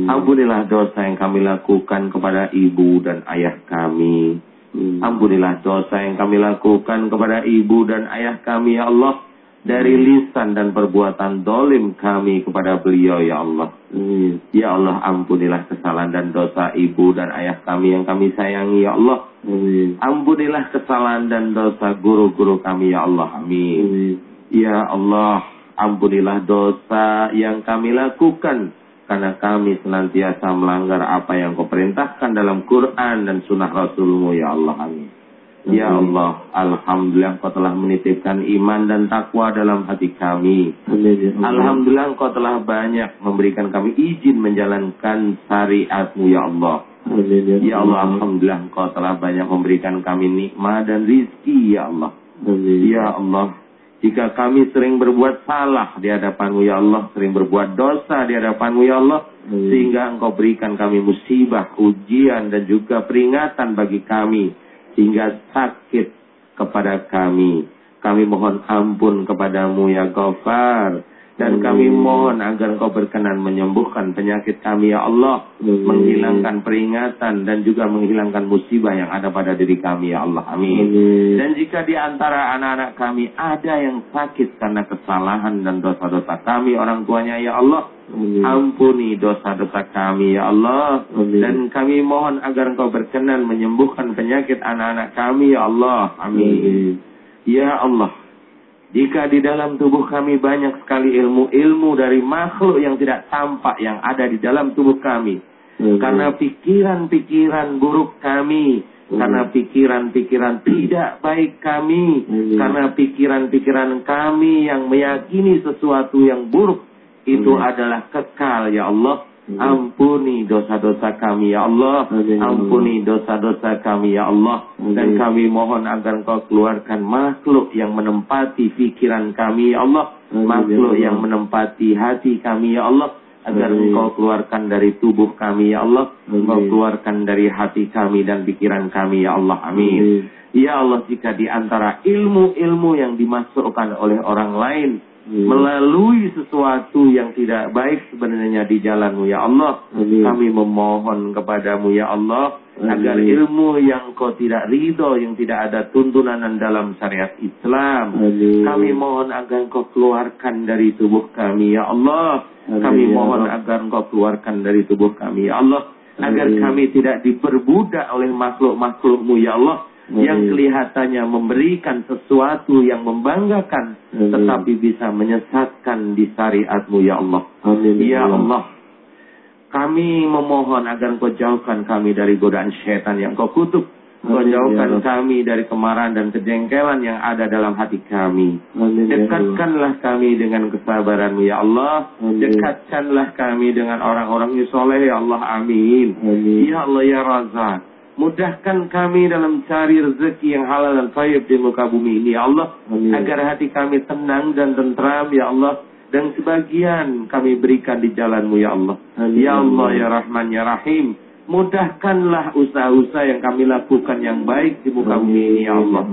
Speaker 2: Ampunilah dosa yang kami lakukan kepada ibu dan ayah kami. Ampunilah dosa yang kami lakukan kepada ibu dan ayah kami, ya Allah dari lisan dan perbuatan dolim kami kepada beliau ya Allah. Ya Allah ampunilah kesalahan dan dosa ibu dan ayah kami yang kami sayangi ya Allah. Ampunilah kesalahan dan dosa guru-guru kami ya Allah. Amin. Ya Allah ampunilah dosa yang kami lakukan karena kami senantiasa melanggar apa yang kau perintahkan dalam Quran dan sunnah Rasulmu ya Allah. Amin. Ya Allah, Alhamdulillah Kau telah menitipkan iman dan takwa dalam hati kami. Alhamdulillah Kau telah banyak memberikan kami izin menjalankan syariatmu ya Allah. Ya Allah, Alhamdulillah Kau telah banyak memberikan kami nikmat dan rizki ya Allah. Ya Allah, jika kami sering berbuat salah di hadapanmu ya Allah, sering berbuat dosa di hadapanmu ya Allah, sehingga Engkau berikan kami musibah, ujian dan juga peringatan bagi kami hingga sakit kepada kami. Kami mohon ampun kepadamu ya Ghaffar. Dan kami mohon agar engkau berkenan menyembuhkan penyakit kami ya Allah. Menghilangkan peringatan dan juga menghilangkan musibah yang ada pada diri kami ya Allah. Amin. Dan jika di antara anak-anak kami ada yang sakit karena kesalahan dan dosa-dosa kami orang tuanya ya Allah. Ampuni dosa-dosa kami ya Allah. Dan kami mohon agar engkau berkenan menyembuhkan penyakit anak-anak kami ya Allah. Amin. Ya Allah. Jika di dalam tubuh kami banyak sekali ilmu-ilmu dari makhluk yang tidak tampak yang ada di dalam tubuh kami. Karena pikiran-pikiran buruk kami. Karena pikiran-pikiran tidak baik kami. Karena pikiran-pikiran kami yang meyakini sesuatu yang buruk. Itu adalah kekal ya Allah. Ampuni dosa-dosa kami ya Allah. Ampuni dosa-dosa kami ya Allah. Dan kami mohon agar Engkau keluarkan makhluk yang menempati pikiran kami ya Allah. Makhluk yang menempati hati kami ya Allah. Agar Engkau keluarkan dari tubuh kami ya Allah. Engkau keluarkan dari hati kami dan pikiran kami ya Allah. Amin. Ya Allah jika di antara ilmu-ilmu yang dimasukkan oleh orang lain melalui sesuatu yang tidak baik sebenarnya di jalanmu ya Allah. Kami memohon kepadamu ya Allah agar ilmu yang kau tidak ridho, yang tidak ada tuntunan dalam syariat Islam. Kami mohon agar kau keluarkan dari tubuh kami ya Allah. Kami mohon agar kau keluarkan dari tubuh kami ya Allah. Agar kami tidak diperbudak oleh makhluk-makhlukmu ya Allah yang kelihatannya memberikan sesuatu yang membanggakan tetapi bisa menyesatkan di syariatmu ya Allah. Ya Allah. Kami memohon agar Engkau jauhkan kami dari godaan syaitan yang Kau kutuk. Engkau jauhkan kami dari kemarahan dan kejengkelan yang ada dalam hati kami. Dekatkanlah kami dengan kesabaranmu ya Allah. Dekatkanlah kami dengan orang-orang yang soleh ya Allah. Amin. Ya Allah ya Razak. Mudahkan kami dalam cari rezeki yang halal dan tayyib di muka bumi ini, ya Allah. Agar hati kami tenang dan tentram, ya Allah. Dan sebagian kami berikan di jalanmu, ya Allah. Ya Allah, ya Rahman, ya Rahim. Mudahkanlah usaha-usaha yang kami lakukan yang baik di muka bumi ini, ya Allah.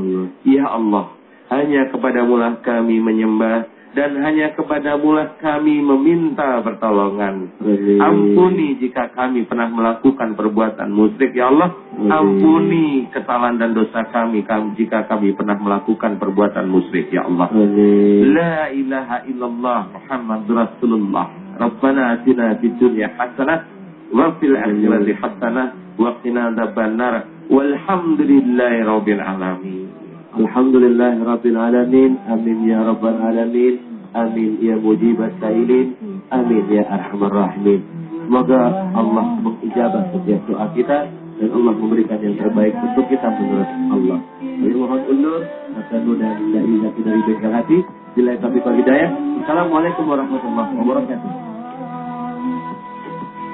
Speaker 2: Ya Allah. Hanya kepadamu lah kami menyembah. Dan hanya kepadamulah kami meminta pertolongan.
Speaker 1: Amin.
Speaker 2: Ampuni jika kami pernah melakukan perbuatan musyrik ya Allah.
Speaker 1: Amin.
Speaker 2: Ampuni kesalahan dan dosa kami kami- jika kami pernah melakukan perbuatan musyrik ya Allah.
Speaker 1: Amin.
Speaker 2: La ilaha illallah Muhammadur Rasulullah. Rabbana atina fid dunya hasanah wa fil akhirati hasanah wa qina adzabannar. Walhamdulillahi rabbil alamin.
Speaker 1: Alhamdulillah Rabbil Alamin Amin ya Rabbal Alamin Amin. Ya Mujib Sailin Amin ya Arhamar Rahimin. Semoga Allah mengijabah setiap doa kita Dan Allah memberikan yang terbaik untuk kita menurut Allah. Kami mohon undur. Nasanu dan Da'ilati dari Bengkel Hati. Bila kami hidayah Assalamualaikum warahmatullahi wabarakatuh